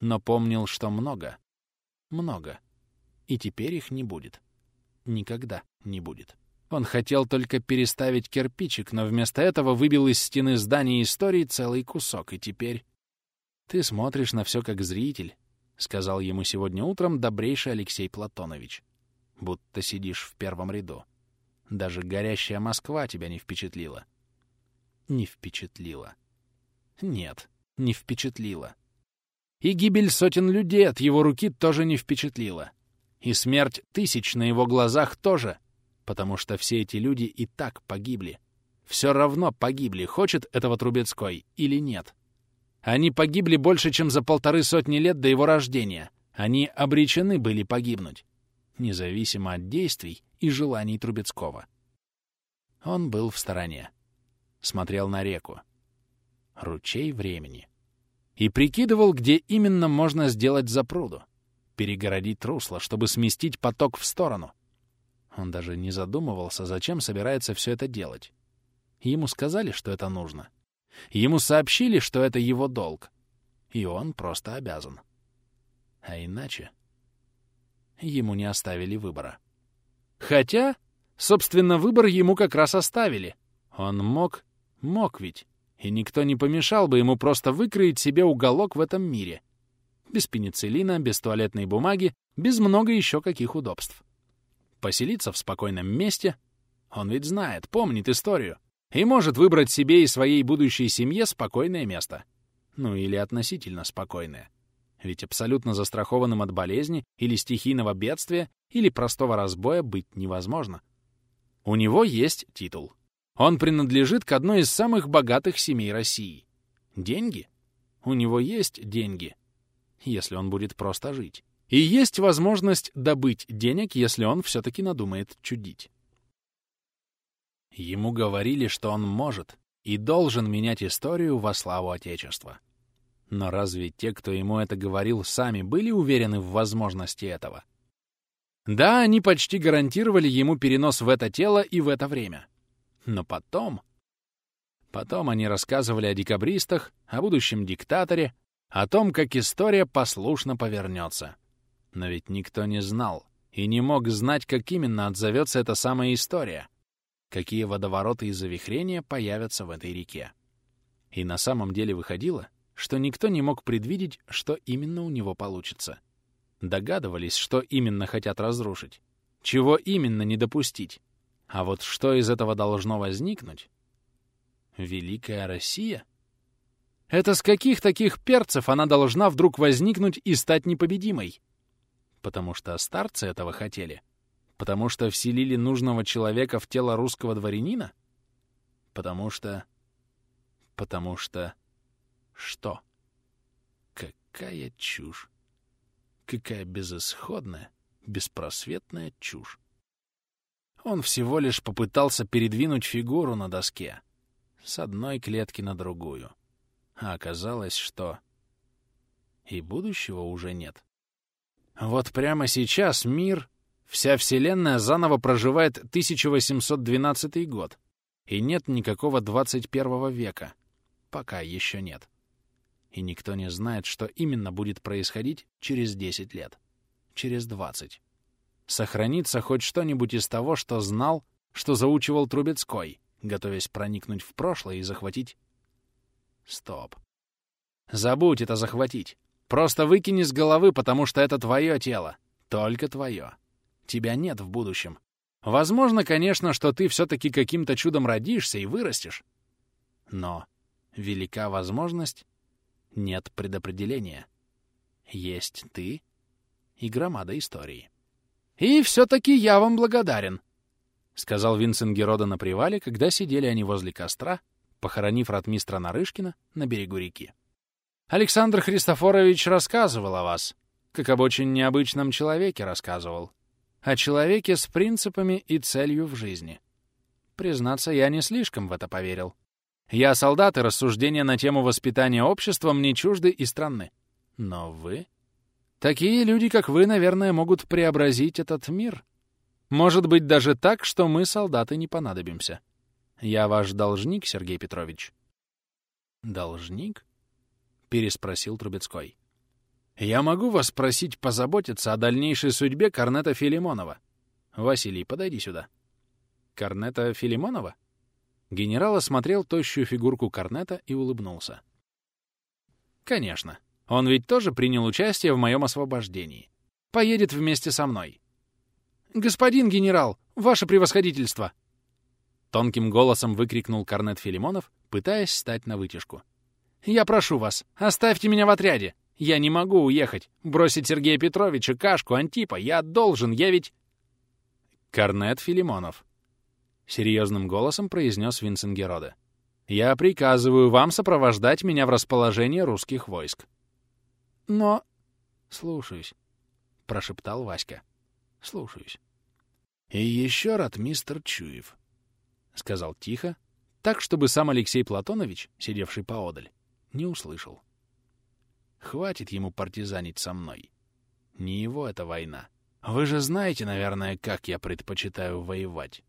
Но помнил, что много. Много. И теперь их не будет. Никогда не будет. Он хотел только переставить кирпичик, но вместо этого выбил из стены здания истории целый кусок, и теперь... «Ты смотришь на все как зритель», — сказал ему сегодня утром добрейший Алексей Платонович. «Будто сидишь в первом ряду. Даже горящая Москва тебя не впечатлила». Не впечатлила. Нет, не впечатлила. И гибель сотен людей от его руки тоже не впечатлила. И смерть тысяч на его глазах тоже, потому что все эти люди и так погибли. Все равно погибли, хочет этого Трубецкой или нет. Они погибли больше, чем за полторы сотни лет до его рождения. Они обречены были погибнуть, независимо от действий и желаний Трубецкого. Он был в стороне. Смотрел на реку. Ручей времени. И прикидывал, где именно можно сделать запруду. Перегородить русло, чтобы сместить поток в сторону. Он даже не задумывался, зачем собирается все это делать. Ему сказали, что это нужно — Ему сообщили, что это его долг, и он просто обязан. А иначе ему не оставили выбора. Хотя, собственно, выбор ему как раз оставили. Он мог, мог ведь, и никто не помешал бы ему просто выкроить себе уголок в этом мире. Без пенициллина, без туалетной бумаги, без много еще каких удобств. Поселиться в спокойном месте. Он ведь знает, помнит историю и может выбрать себе и своей будущей семье спокойное место. Ну или относительно спокойное. Ведь абсолютно застрахованным от болезни или стихийного бедствия или простого разбоя быть невозможно. У него есть титул. Он принадлежит к одной из самых богатых семей России. Деньги? У него есть деньги, если он будет просто жить. И есть возможность добыть денег, если он все-таки надумает чудить. Ему говорили, что он может и должен менять историю во славу Отечества. Но разве те, кто ему это говорил, сами были уверены в возможности этого? Да, они почти гарантировали ему перенос в это тело и в это время. Но потом... Потом они рассказывали о декабристах, о будущем диктаторе, о том, как история послушно повернется. Но ведь никто не знал и не мог знать, как именно отзовется эта самая история — какие водовороты и завихрения появятся в этой реке. И на самом деле выходило, что никто не мог предвидеть, что именно у него получится. Догадывались, что именно хотят разрушить, чего именно не допустить. А вот что из этого должно возникнуть? Великая Россия? Это с каких таких перцев она должна вдруг возникнуть и стать непобедимой? Потому что старцы этого хотели — Потому что вселили нужного человека в тело русского дворянина? Потому что... Потому что... Что? Какая чушь! Какая безысходная, беспросветная чушь! Он всего лишь попытался передвинуть фигуру на доске с одной клетки на другую. А оказалось, что... И будущего уже нет. Вот прямо сейчас мир Вся Вселенная заново проживает 1812 год, и нет никакого 21 века. Пока еще нет. И никто не знает, что именно будет происходить через 10 лет, через 20. Сохранится хоть что-нибудь из того, что знал, что заучивал Трубецкой, готовясь проникнуть в прошлое и захватить... Стоп. Забудь это захватить. Просто выкини с головы, потому что это твое тело. Только твое тебя нет в будущем. Возможно, конечно, что ты все-таки каким-то чудом родишься и вырастешь. Но велика возможность, нет предопределения. Есть ты и громада истории. И все-таки я вам благодарен, — сказал Винсент Герода на привале, когда сидели они возле костра, похоронив ратмистра Нарышкина на берегу реки. Александр Христофорович рассказывал о вас, как об очень необычном человеке рассказывал. О человеке с принципами и целью в жизни. Признаться, я не слишком в это поверил. Я солдат, и рассуждения на тему воспитания общества мне чужды и странны. Но вы... Такие люди, как вы, наверное, могут преобразить этот мир. Может быть, даже так, что мы, солдаты, не понадобимся. Я ваш должник, Сергей Петрович. Должник? Переспросил Трубецкой. Я могу вас просить позаботиться о дальнейшей судьбе Корнета Филимонова. Василий, подойди сюда. Корнета Филимонова? Генерал осмотрел тощую фигурку Корнета и улыбнулся. Конечно. Он ведь тоже принял участие в моем освобождении. Поедет вместе со мной. «Господин генерал, ваше превосходительство!» Тонким голосом выкрикнул Корнет Филимонов, пытаясь стать на вытяжку. «Я прошу вас, оставьте меня в отряде. Я не могу уехать. Бросить Сергея Петровича, Кашку, Антипа. Я должен, я ведь...» «Корнет Филимонов», — серьезным голосом произнес Винценгероде. «Я приказываю вам сопровождать меня в расположение русских войск. Но... Слушаюсь, — прошептал Васька. Слушаюсь. И еще рад мистер Чуев, — сказал тихо, так, чтобы сам Алексей Платонович, сидевший поодаль, не услышал. Хватит ему партизанить со мной. Не его эта война. Вы же знаете, наверное, как я предпочитаю воевать.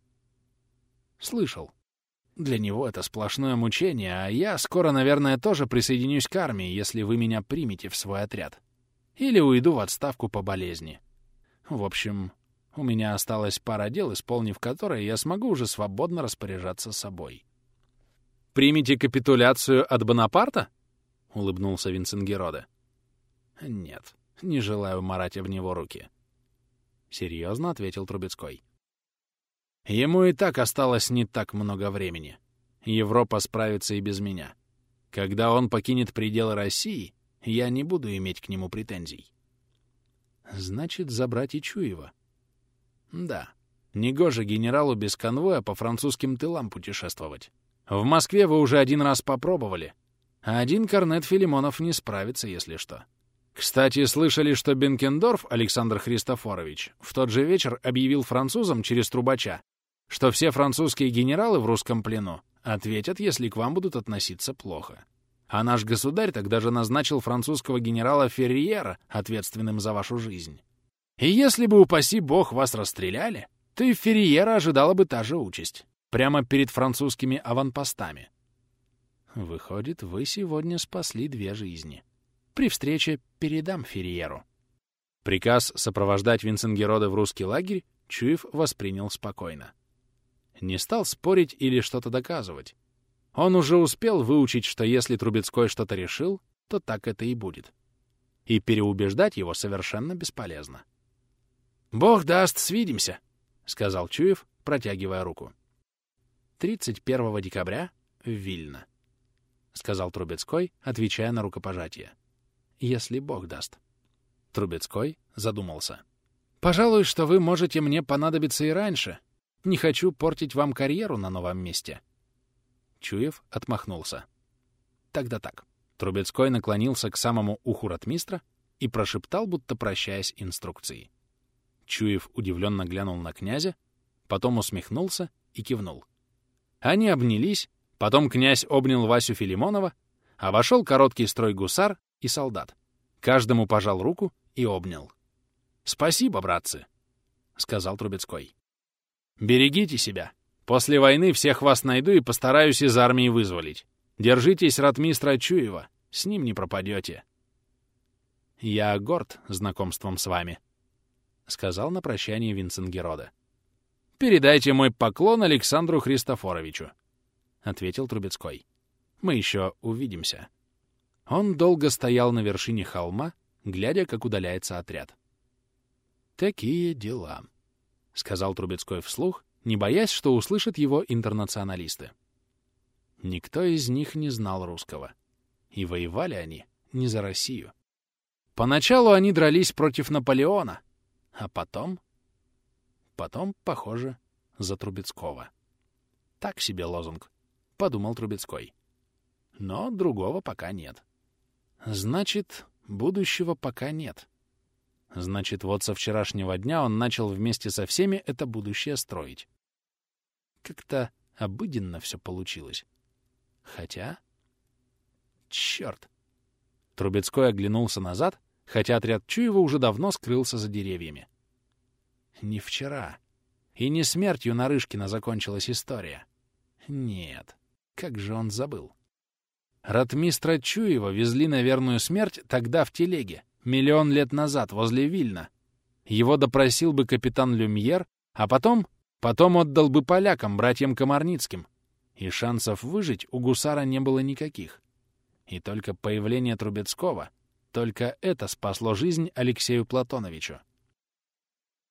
Слышал. Для него это сплошное мучение, а я скоро, наверное, тоже присоединюсь к армии, если вы меня примете в свой отряд. Или уйду в отставку по болезни. В общем, у меня осталась пара дел, исполнив которые я смогу уже свободно распоряжаться собой. «Примите капитуляцию от Бонапарта?» — улыбнулся Винценгероде. «Нет, не желаю марать в него руки», — серьезно ответил Трубецкой. Ему и так осталось не так много времени. Европа справится и без меня. Когда он покинет пределы России, я не буду иметь к нему претензий. Значит, забрать и Чуева. Да. Негоже генералу без конвоя по французским тылам путешествовать. В Москве вы уже один раз попробовали. А один корнет Филимонов не справится, если что. Кстати, слышали, что Бенкендорф Александр Христофорович в тот же вечер объявил французам через трубача, что все французские генералы в русском плену ответят, если к вам будут относиться плохо. А наш государь тогда же назначил французского генерала Ферриера ответственным за вашу жизнь. И если бы, упаси бог, вас расстреляли, то и Ферриера ожидала бы та же участь. Прямо перед французскими аванпостами. Выходит, вы сегодня спасли две жизни. При встрече передам Ферриеру. Приказ сопровождать Винценгерода в русский лагерь Чуев воспринял спокойно не стал спорить или что-то доказывать. Он уже успел выучить, что если Трубецкой что-то решил, то так это и будет. И переубеждать его совершенно бесполезно. «Бог даст, свидимся», — сказал Чуев, протягивая руку. «31 декабря Вильно», — сказал Трубецкой, отвечая на рукопожатие. «Если Бог даст». Трубецкой задумался. «Пожалуй, что вы можете мне понадобиться и раньше, не хочу портить вам карьеру на новом месте». Чуев отмахнулся. «Тогда так». Трубецкой наклонился к самому уху ратмистра и прошептал, будто прощаясь инструкции. Чуев удивленно глянул на князя, потом усмехнулся и кивнул. Они обнялись, потом князь обнял Васю Филимонова, а вошел короткий строй гусар и солдат. Каждому пожал руку и обнял. «Спасибо, братцы», — сказал Трубецкой. Берегите себя. После войны всех вас найду и постараюсь из армии вызволить. Держитесь ратмистра Чуева, с ним не пропадете. Я горд знакомством с вами, — сказал на прощание Винсент. «Передайте мой поклон Александру Христофоровичу», — ответил Трубецкой. «Мы еще увидимся». Он долго стоял на вершине холма, глядя, как удаляется отряд. Такие дела. — сказал Трубецкой вслух, не боясь, что услышат его интернационалисты. Никто из них не знал русского. И воевали они не за Россию. Поначалу они дрались против Наполеона, а потом... потом, похоже, за Трубецкого. Так себе лозунг, — подумал Трубецкой. Но другого пока нет. Значит, будущего пока нет. Значит, вот со вчерашнего дня он начал вместе со всеми это будущее строить. Как-то обыденно все получилось. Хотя... Черт! Трубецкой оглянулся назад, хотя отряд Чуева уже давно скрылся за деревьями. Не вчера. И не смертью Нарышкина закончилась история. Нет, как же он забыл. Ратмистра Чуева везли на верную смерть тогда в телеге, миллион лет назад, возле Вильна. Его допросил бы капитан Люмьер, а потом... Потом отдал бы полякам, братьям Комарницким. И шансов выжить у гусара не было никаких. И только появление Трубецкого, только это спасло жизнь Алексею Платоновичу.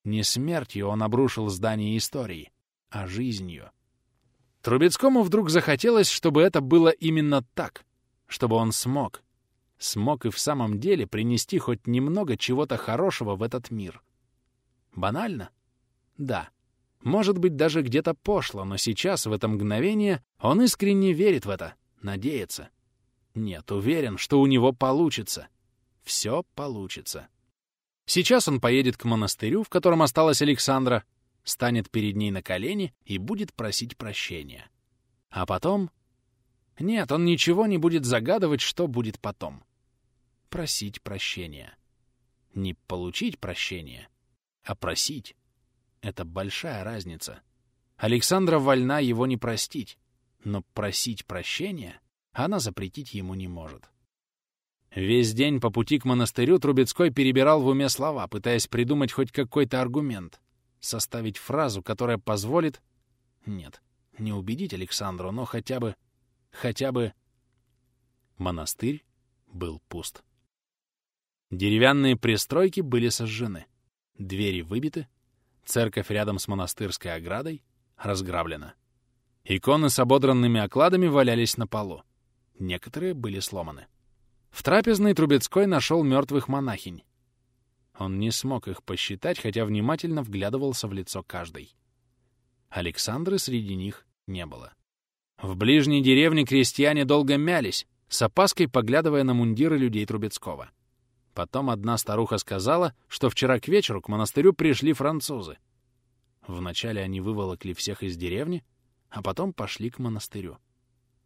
Не смертью он обрушил здание истории, а жизнью. Трубецкому вдруг захотелось, чтобы это было именно так, чтобы он смог, смог и в самом деле принести хоть немного чего-то хорошего в этот мир. Банально? Да. Может быть, даже где-то пошло, но сейчас, в это мгновение, он искренне верит в это, надеется. Нет, уверен, что у него получится. Все получится. Сейчас он поедет к монастырю, в котором осталась Александра, станет перед ней на колени и будет просить прощения. А потом... Нет, он ничего не будет загадывать, что будет потом. Просить прощения. Не получить прощения, а просить. Это большая разница. Александра вольна его не простить, но просить прощения она запретить ему не может. Весь день по пути к монастырю Трубецкой перебирал в уме слова, пытаясь придумать хоть какой-то аргумент, составить фразу, которая позволит... Нет, не убедить Александру, но хотя бы... хотя бы... Монастырь был пуст. Деревянные пристройки были сожжены, двери выбиты, церковь рядом с монастырской оградой разграблена. Иконы с ободранными окладами валялись на полу. Некоторые были сломаны. В трапезной Трубецкой нашел мертвых монахинь. Он не смог их посчитать, хотя внимательно вглядывался в лицо каждой. Александры среди них не было. В ближней деревне крестьяне долго мялись, с опаской поглядывая на мундиры людей Трубецкого. Потом одна старуха сказала, что вчера к вечеру к монастырю пришли французы. Вначале они выволокли всех из деревни, а потом пошли к монастырю.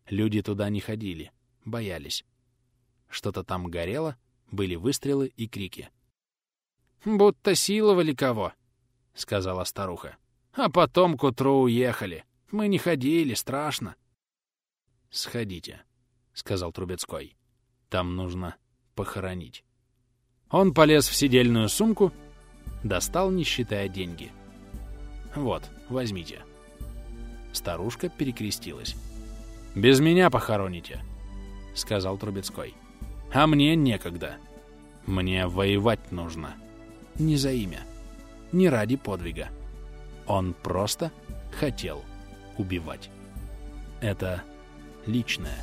Люди туда не ходили, боялись. Что-то там горело, были выстрелы и крики. «Будто силовали кого», — сказала старуха. «А потом к утру уехали. Мы не ходили, страшно». «Сходите», — сказал Трубецкой. «Там нужно похоронить». Он полез в сидельную сумку, достал, не считая деньги. «Вот, возьмите». Старушка перекрестилась. «Без меня похороните», — сказал Трубецкой. А мне некогда. Мне воевать нужно. Не за имя. Не ради подвига. Он просто хотел убивать. Это личное.